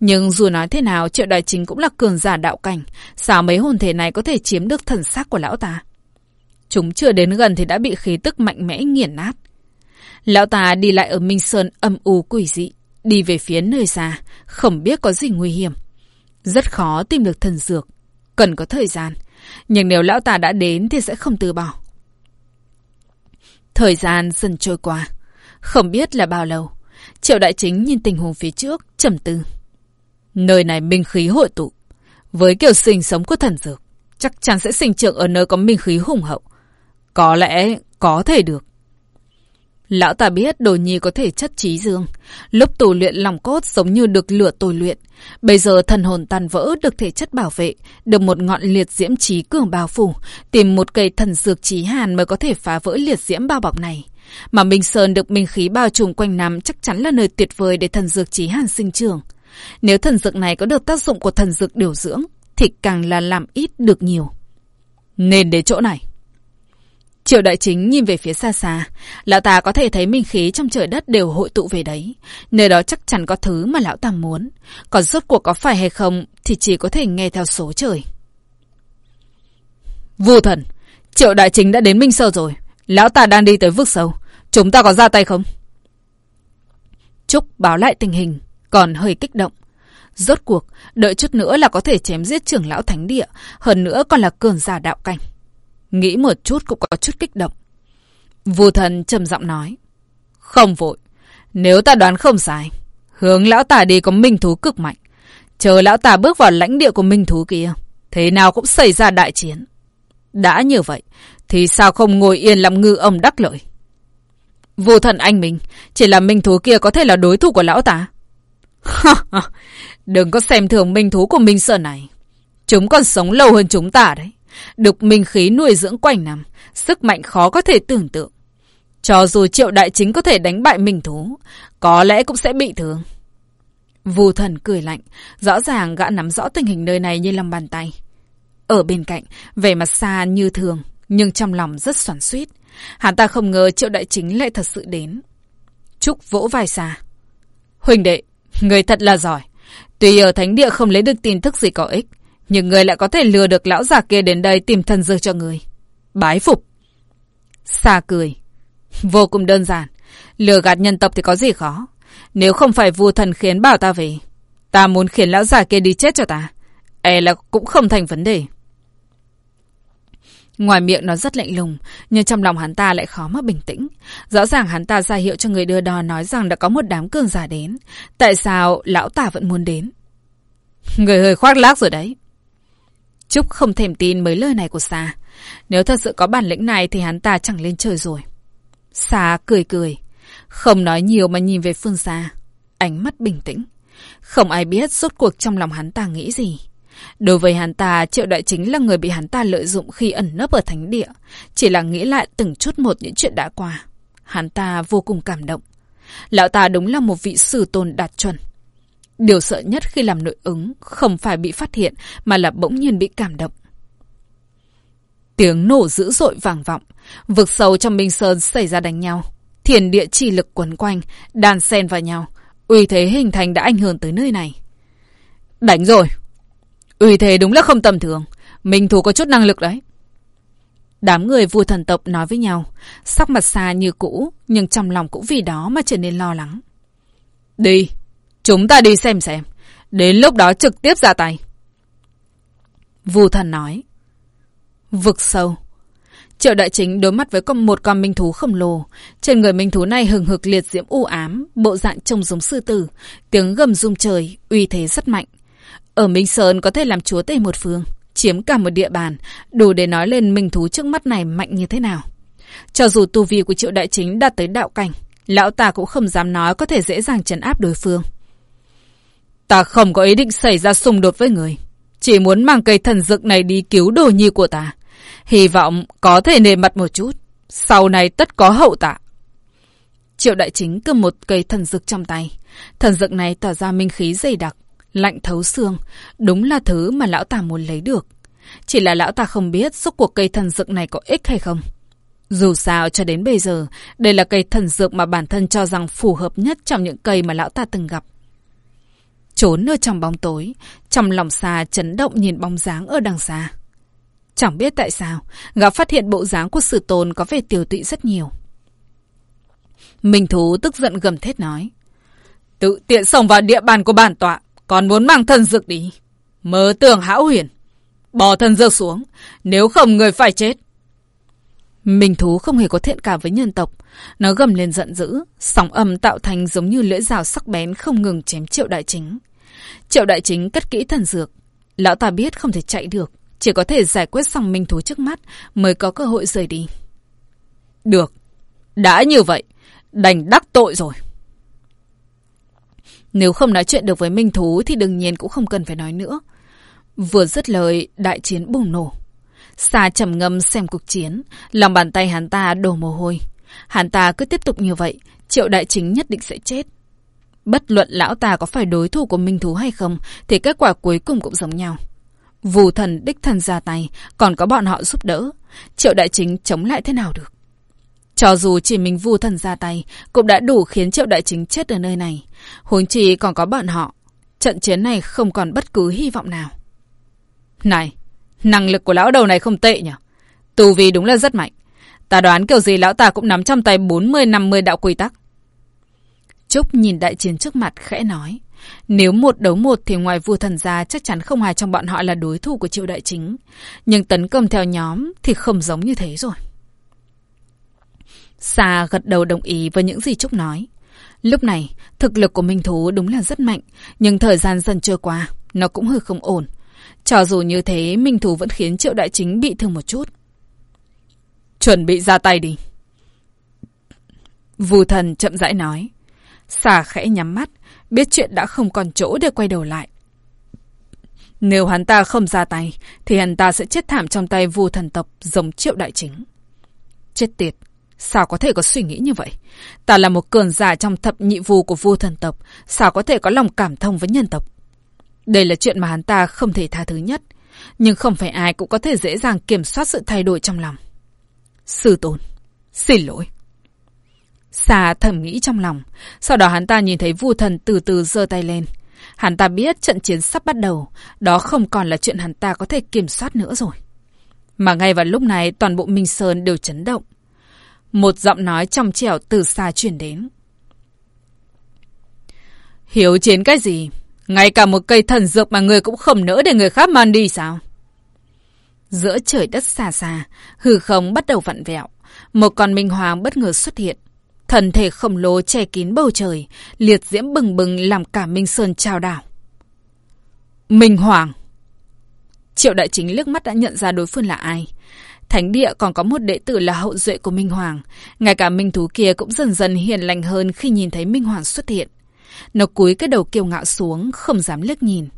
Nhưng dù nói thế nào, triệu đại chính cũng là cường giả đạo cảnh. Sao mấy hồn thể này có thể chiếm được thần xác của lão ta? Chúng chưa đến gần thì đã bị khí tức mạnh mẽ nghiền nát. Lão ta đi lại ở Minh Sơn âm u quỷ dị, đi về phía nơi xa, không biết có gì nguy hiểm. Rất khó tìm được thần dược, cần có thời gian. Nhưng nếu lão ta đã đến thì sẽ không từ bỏ. Thời gian dần trôi qua, không biết là bao lâu. Triệu đại chính nhìn tình huống phía trước, trầm tư. Nơi này minh khí hội tụ. Với kiểu sinh sống của thần dược, chắc chắn sẽ sinh trưởng ở nơi có minh khí hùng hậu. Có lẽ có thể được. Lão ta biết đồ nhi có thể chất trí dương. Lúc tù luyện lòng cốt giống như được lửa tôi luyện. Bây giờ thần hồn tan vỡ được thể chất bảo vệ, được một ngọn liệt diễm trí cường bao phủ, tìm một cây thần dược trí hàn mới có thể phá vỡ liệt diễm bao bọc này. Mà Minh Sơn được minh khí bao trùm quanh năm chắc chắn là nơi tuyệt vời để thần dược trí hàn sinh trưởng. Nếu thần dược này có được tác dụng của thần dược điều dưỡng, thì càng là làm ít được nhiều. Nên đến chỗ này. Triệu đại chính nhìn về phía xa xa, lão ta có thể thấy minh khí trong trời đất đều hội tụ về đấy. Nơi đó chắc chắn có thứ mà lão ta muốn. Còn rốt cuộc có phải hay không thì chỉ có thể nghe theo số trời. Vô thần, triệu đại chính đã đến Minh Sơ rồi. Lão ta đang đi tới vực sâu. Chúng ta có ra tay không? Trúc báo lại tình hình, còn hơi kích động. Rốt cuộc, đợi chút nữa là có thể chém giết trưởng lão thánh địa, hơn nữa còn là cường giả đạo cảnh. Nghĩ một chút cũng có chút kích động. Vù thần trầm giọng nói. Không vội. Nếu ta đoán không sai, hướng lão tà đi có minh thú cực mạnh. Chờ lão tà bước vào lãnh địa của minh thú kia, thế nào cũng xảy ra đại chiến. Đã như vậy, thì sao không ngồi yên làm ngư ông đắc lợi? Vô thần anh mình, chỉ là minh thú kia có thể là đối thủ của lão ta. Đừng có xem thường minh thú của Minh Sơn này. Chúng còn sống lâu hơn chúng ta đấy. Được minh khí nuôi dưỡng quanh năm, sức mạnh khó có thể tưởng tượng. Cho dù triệu đại chính có thể đánh bại minh thú, có lẽ cũng sẽ bị thương. Vù thần cười lạnh, rõ ràng gã nắm rõ tình hình nơi này như lòng bàn tay. Ở bên cạnh, vẻ mặt xa như thường, nhưng trong lòng rất xoắn suýt. Hắn ta không ngờ triệu đại chính lại thật sự đến. Trúc vỗ vai xa. Huỳnh đệ, người thật là giỏi. Tuy ở thánh địa không lấy được tin tức gì có ích, nhưng người lại có thể lừa được lão già kia đến đây tìm thần dược cho người. Bái phục. Xa cười. Vô cùng đơn giản. Lừa gạt nhân tộc thì có gì khó. Nếu không phải vua thần khiến bảo ta về, ta muốn khiến lão già kia đi chết cho ta. E là cũng không thành vấn đề. Ngoài miệng nó rất lạnh lùng, nhưng trong lòng hắn ta lại khó mà bình tĩnh. Rõ ràng hắn ta ra hiệu cho người đưa đò nói rằng đã có một đám cường giả đến. Tại sao lão tả vẫn muốn đến? Người hơi khoác lác rồi đấy. Trúc không thèm tin mấy lời này của Sa. Nếu thật sự có bản lĩnh này thì hắn ta chẳng lên trời rồi. Sa cười cười. Không nói nhiều mà nhìn về phương xa. Ánh mắt bình tĩnh. Không ai biết rốt cuộc trong lòng hắn ta nghĩ gì. Đối với hắn ta, Triệu Đại Chính là người bị hắn ta lợi dụng khi ẩn nấp ở thánh địa. Chỉ là nghĩ lại từng chút một những chuyện đã qua. Hắn ta vô cùng cảm động. Lão ta đúng là một vị sư tôn đạt chuẩn. Điều sợ nhất khi làm nội ứng không phải bị phát hiện mà là bỗng nhiên bị cảm động. Tiếng nổ dữ dội vang vọng. Vực sâu trong Minh Sơn xảy ra đánh nhau. Thiền địa chi lực quấn quanh, đàn xen vào nhau. Uy thế hình thành đã ảnh hưởng tới nơi này. Đánh rồi. Uy thế đúng là không tầm thường. Minh thủ có chút năng lực đấy. Đám người vua thần tộc nói với nhau, sắc mặt xa như cũ, nhưng trong lòng cũng vì đó mà trở nên lo lắng. Đi, chúng ta đi xem xem. Đến lúc đó trực tiếp ra tay. Vua thần nói. Vực sâu. Triệu đại chính đối mắt với con một con minh thú khổng lồ. Trên người minh thú này hừng hực liệt diễm u ám, bộ dạng trông giống sư tử. Tiếng gầm rung trời, uy thế rất mạnh. Ở Minh Sơn có thể làm chúa tể một phương, chiếm cả một địa bàn, đủ để nói lên minh thú trước mắt này mạnh như thế nào. Cho dù tu vi của triệu đại chính đạt tới đạo cảnh, lão ta cũng không dám nói có thể dễ dàng trấn áp đối phương. Ta không có ý định xảy ra xung đột với người. Chỉ muốn mang cây thần dược này đi cứu đồ nhi của ta. Hy vọng có thể nề mặt một chút. Sau này tất có hậu tạ. Triệu đại chính cầm một cây thần dược trong tay. Thần dược này tỏa ra minh khí dày đặc, lạnh thấu xương. Đúng là thứ mà lão ta muốn lấy được. Chỉ là lão ta không biết suốt cuộc cây thần dược này có ích hay không. Dù sao cho đến bây giờ, đây là cây thần dược mà bản thân cho rằng phù hợp nhất trong những cây mà lão ta từng gặp. Trốn ở trong bóng tối, trong lòng xa chấn động nhìn bóng dáng ở đằng xa. Chẳng biết tại sao, gã phát hiện bộ dáng của sử tồn có vẻ tiểu tụy rất nhiều. Minh Thú tức giận gầm thét nói. Tự tiện xông vào địa bàn của bản tọa, còn muốn mang thần dược đi. Mơ tưởng hão huyền. Bỏ thần dược xuống, nếu không người phải chết. Minh Thú không hề có thiện cảm với nhân tộc. Nó gầm lên giận dữ, sóng âm tạo thành giống như lưỡi rào sắc bén không ngừng chém triệu đại chính. Triệu đại chính cất kỹ thần dược. Lão ta biết không thể chạy được, chỉ có thể giải quyết xong Minh Thú trước mắt mới có cơ hội rời đi. Được, đã như vậy, đành đắc tội rồi. Nếu không nói chuyện được với Minh Thú thì đương nhiên cũng không cần phải nói nữa. Vừa dứt lời, đại chiến bùng nổ. Xa trầm ngâm xem cuộc chiến, lòng bàn tay hắn ta đổ mồ hôi. Hắn ta cứ tiếp tục như vậy, triệu đại chính nhất định sẽ chết. Bất luận lão ta có phải đối thủ của Minh Thú hay không, thì kết quả cuối cùng cũng giống nhau. Vù thần đích thần ra tay, còn có bọn họ giúp đỡ. Triệu đại chính chống lại thế nào được? Cho dù chỉ mình vu thần ra tay, cũng đã đủ khiến triệu đại chính chết ở nơi này. Huống chi còn có bọn họ. Trận chiến này không còn bất cứ hy vọng nào. Này, năng lực của lão đầu này không tệ nhỉ? Tù vi đúng là rất mạnh. Ta đoán kiểu gì lão ta cũng nắm trong tay 40-50 đạo quy tắc. Trúc nhìn đại chiến trước mặt khẽ nói. Nếu một đấu một thì ngoài vua thần gia chắc chắn không ai trong bọn họ là đối thủ của triệu đại chính. Nhưng tấn công theo nhóm thì không giống như thế rồi. Sa gật đầu đồng ý với những gì Trúc nói. Lúc này, thực lực của Minh Thú đúng là rất mạnh, nhưng thời gian dần trôi qua, nó cũng hơi không ổn. Cho dù như thế, Minh Thú vẫn khiến Triệu Đại Chính bị thương một chút. Chuẩn bị ra tay đi. Vù thần chậm rãi nói. Xà khẽ nhắm mắt, biết chuyện đã không còn chỗ để quay đầu lại. Nếu hắn ta không ra tay, thì hắn ta sẽ chết thảm trong tay vua thần tộc giống triệu đại chính. Chết tiệt, sao có thể có suy nghĩ như vậy? Ta là một cường giả trong thập nhị vua của vua thần tộc, sao có thể có lòng cảm thông với nhân tộc? Đây là chuyện mà hắn ta không thể tha thứ nhất, nhưng không phải ai cũng có thể dễ dàng kiểm soát sự thay đổi trong lòng. Sư tôn, xin lỗi. Xà thầm nghĩ trong lòng. Sau đó hắn ta nhìn thấy vua thần từ từ giơ tay lên. Hắn ta biết trận chiến sắp bắt đầu. Đó không còn là chuyện hắn ta có thể kiểm soát nữa rồi. Mà ngay vào lúc này toàn bộ Minh Sơn đều chấn động. Một giọng nói trong trẻo từ xa chuyển đến. Hiếu chiến cái gì? Ngay cả một cây thần dược mà người cũng không nỡ để người khác mang đi sao? Giữa trời đất xa xa, hư không bắt đầu vặn vẹo. Một con minh hoàng bất ngờ xuất hiện. Thần thể khổng lồ che kín bầu trời, liệt diễm bừng bừng làm cả Minh Sơn trao đảo. Minh Hoàng Triệu đại chính liếc mắt đã nhận ra đối phương là ai. Thánh địa còn có một đệ tử là hậu duệ của Minh Hoàng. Ngay cả Minh Thú kia cũng dần dần hiền lành hơn khi nhìn thấy Minh Hoàng xuất hiện. Nó cúi cái đầu kiêu ngạo xuống, không dám liếc nhìn.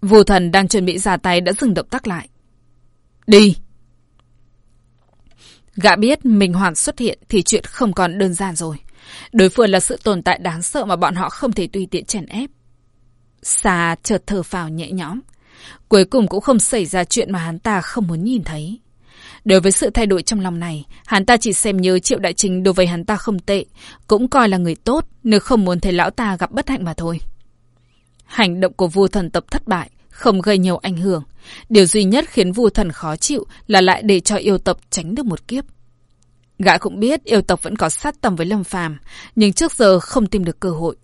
Vô thần đang chuẩn bị ra tay đã dừng động tác lại. Đi! Gã biết Minh Hoàng xuất hiện thì chuyện không còn đơn giản rồi. Đối phương là sự tồn tại đáng sợ mà bọn họ không thể tùy tiện chèn ép. Xà chợt thở phào nhẹ nhõm. Cuối cùng cũng không xảy ra chuyện mà hắn ta không muốn nhìn thấy. Đối với sự thay đổi trong lòng này, hắn ta chỉ xem như Triệu Đại Trình đối với hắn ta không tệ, cũng coi là người tốt, nếu không muốn thấy lão ta gặp bất hạnh mà thôi. Hành động của vua thần tập thất bại, không gây nhiều ảnh hưởng. Điều duy nhất khiến vua thần khó chịu là lại để cho yêu tập tránh được một kiếp. Gã cũng biết yêu tộc vẫn có sát tầm với Lâm Phàm, nhưng trước giờ không tìm được cơ hội.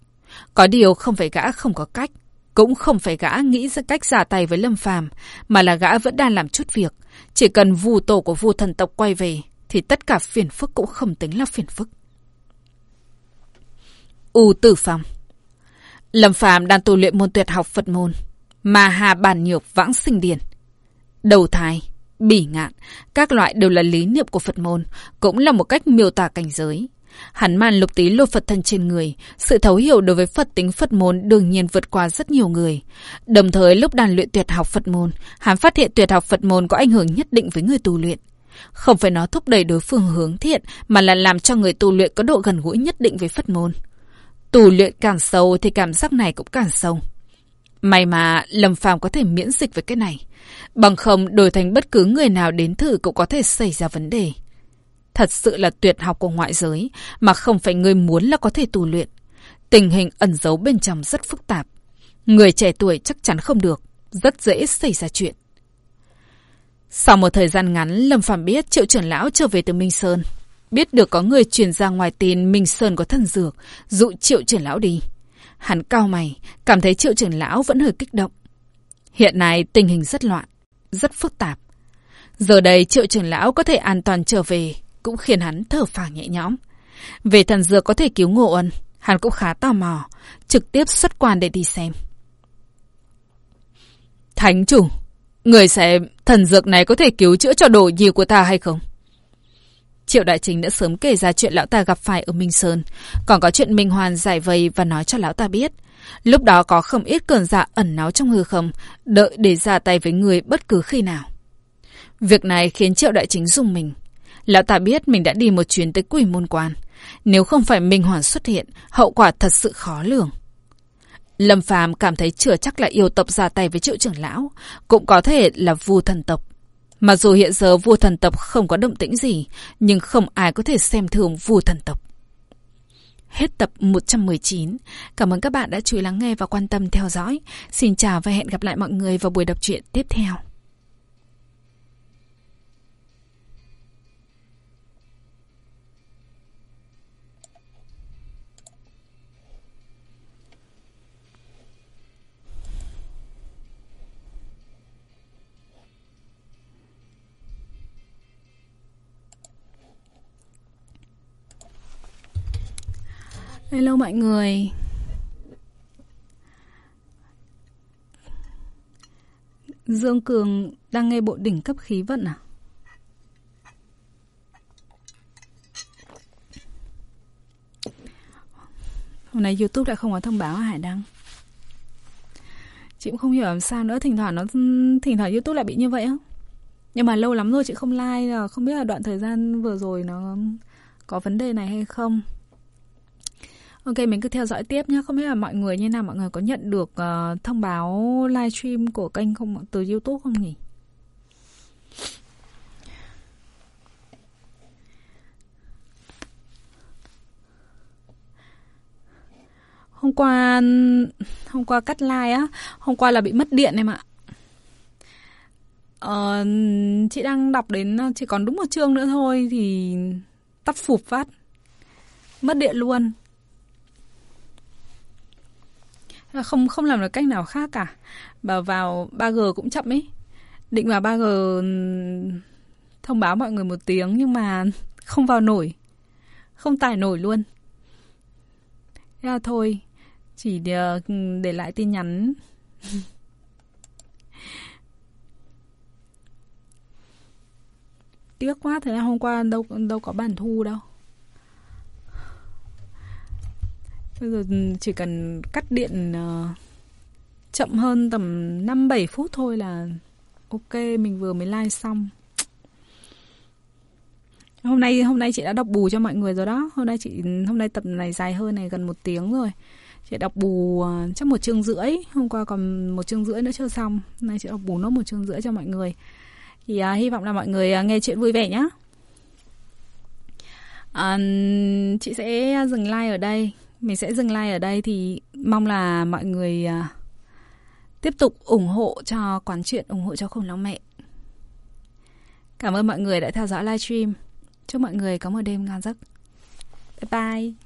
Có điều không phải gã không có cách, cũng không phải gã nghĩ ra cách giả tay với Lâm Phàm, mà là gã vẫn đang làm chút việc, chỉ cần vù tổ của vua thần tộc quay về thì tất cả phiền phức cũng không tính là phiền phức. U Tử Phong Lâm Phàm đang tu luyện môn tuyệt học Phật môn, mà Hà Bản Nhược Vãng Sinh Điển. Đầu thai, bỉ ngạn, các loại đều là lý niệm của Phật môn, cũng là một cách miêu tả cảnh giới. Hắn màn lục tí lô Phật thân trên người, sự thấu hiểu đối với Phật tính Phật môn đương nhiên vượt qua rất nhiều người. Đồng thời lúc đàn luyện tuyệt học Phật môn, hắn phát hiện tuyệt học Phật môn có ảnh hưởng nhất định với người tu luyện. Không phải nó thúc đẩy đối phương hướng thiện, mà là làm cho người tu luyện có độ gần gũi nhất định với Phật môn. Tu luyện càng sâu thì cảm giác này cũng càng sâu. May mà Lâm Phàm có thể miễn dịch với cái này. Bằng không đổi thành bất cứ người nào đến thử cũng có thể xảy ra vấn đề. Thật sự là tuyệt học của ngoại giới, mà không phải người muốn là có thể tu luyện. Tình hình ẩn giấu bên trong rất phức tạp. Người trẻ tuổi chắc chắn không được, rất dễ xảy ra chuyện. Sau một thời gian ngắn, Lâm Phàm biết triệu trưởng lão trở về từ Minh Sơn. Biết được có người truyền ra ngoài tin Minh Sơn có thần dược, dụ triệu trưởng lão đi. Hắn cao mày, cảm thấy triệu trưởng lão vẫn hơi kích động. Hiện nay tình hình rất loạn, rất phức tạp. Giờ đây triệu trưởng lão có thể an toàn trở về, cũng khiến hắn thở phào nhẹ nhõm. Về thần dược có thể cứu Ngô Ân, hắn cũng khá tò mò, trực tiếp xuất quan để đi xem. Thánh chủ, người xem thần dược này có thể cứu chữa cho đồ gì của ta hay không? Triệu Đại Chính đã sớm kể ra chuyện lão ta gặp phải ở Minh Sơn, còn có chuyện Minh Hoàn giải vây và nói cho lão ta biết. Lúc đó có không ít cường giả ẩn náu trong hư không, đợi để ra tay với người bất cứ khi nào. Việc này khiến Triệu Đại Chính dùng mình. Lão ta biết mình đã đi một chuyến tới quỷ môn quan. Nếu không phải Minh Hoàn xuất hiện, hậu quả thật sự khó lường. Lâm Phàm cảm thấy chưa chắc là yêu tộc ra tay với triệu trưởng lão, cũng có thể là vua thần tộc. Mặc dù hiện giờ vua thần tộc không có động tĩnh gì, nhưng không ai có thể xem thường vua thần tộc. Hết tập 119. Cảm ơn các bạn đã chú ý lắng nghe và quan tâm theo dõi. Xin chào và hẹn gặp lại mọi người vào buổi đọc truyện tiếp theo. Hello mọi người. Dương Cường đang nghe bộ đỉnh cấp khí vận à? Hôm nay Youtube lại không có thông báo Hải Đăng? Chị cũng không hiểu làm sao nữa, Thỉnh thoảng nó, Thỉnh thoảng Youtube lại bị như vậy không Nhưng mà lâu lắm rồi chị không like Không biết là đoạn thời gian vừa rồi nó Có vấn đề này hay không. Ok, mình cứ theo dõi tiếp nhé. Không biết là mọi người như nào, mọi người có nhận được uh, thông báo livestream của kênh không từ YouTube không nhỉ? Hôm qua hôm qua cắt like á, hôm qua là bị mất điện em ạ. Ờ, chị đang đọc đến ờ, chỉ còn đúng một chương nữa thôi thì tắt phụp phát. Mất điện luôn À, không không làm được cách nào khác cả. Bảo vào 3G cũng chậm ấy. Định vào 3G thông báo mọi người một tiếng nhưng mà không vào nổi. Không tải nổi luôn. Thế là thôi chỉ để, để lại tin nhắn. Tiếc quá thế là hôm qua đâu đâu có bản thu đâu. Bây giờ chỉ cần cắt điện uh, chậm hơn tầm 5-7 phút thôi là ok, mình vừa mới like xong. Hôm nay hôm nay chị đã đọc bù cho mọi người rồi đó. Hôm nay chị hôm nay tập này dài hơn này gần một tiếng rồi. Chị đọc bù uh, chắc một chương rưỡi. Hôm qua còn một chương rưỡi nữa chưa xong. Hôm nay chị đọc bù nốt một chương rưỡi cho mọi người. thì uh, hy vọng là mọi người nghe chuyện vui vẻ nhé À, chị sẽ dừng like ở đây mình sẽ dừng like ở đây thì mong là mọi người à, tiếp tục ủng hộ cho quán chuyện ủng hộ cho khủng long mẹ. Cảm ơn mọi người đã theo dõi livestream. Chúc mọi người có một đêm ngon giấc. Bye bye.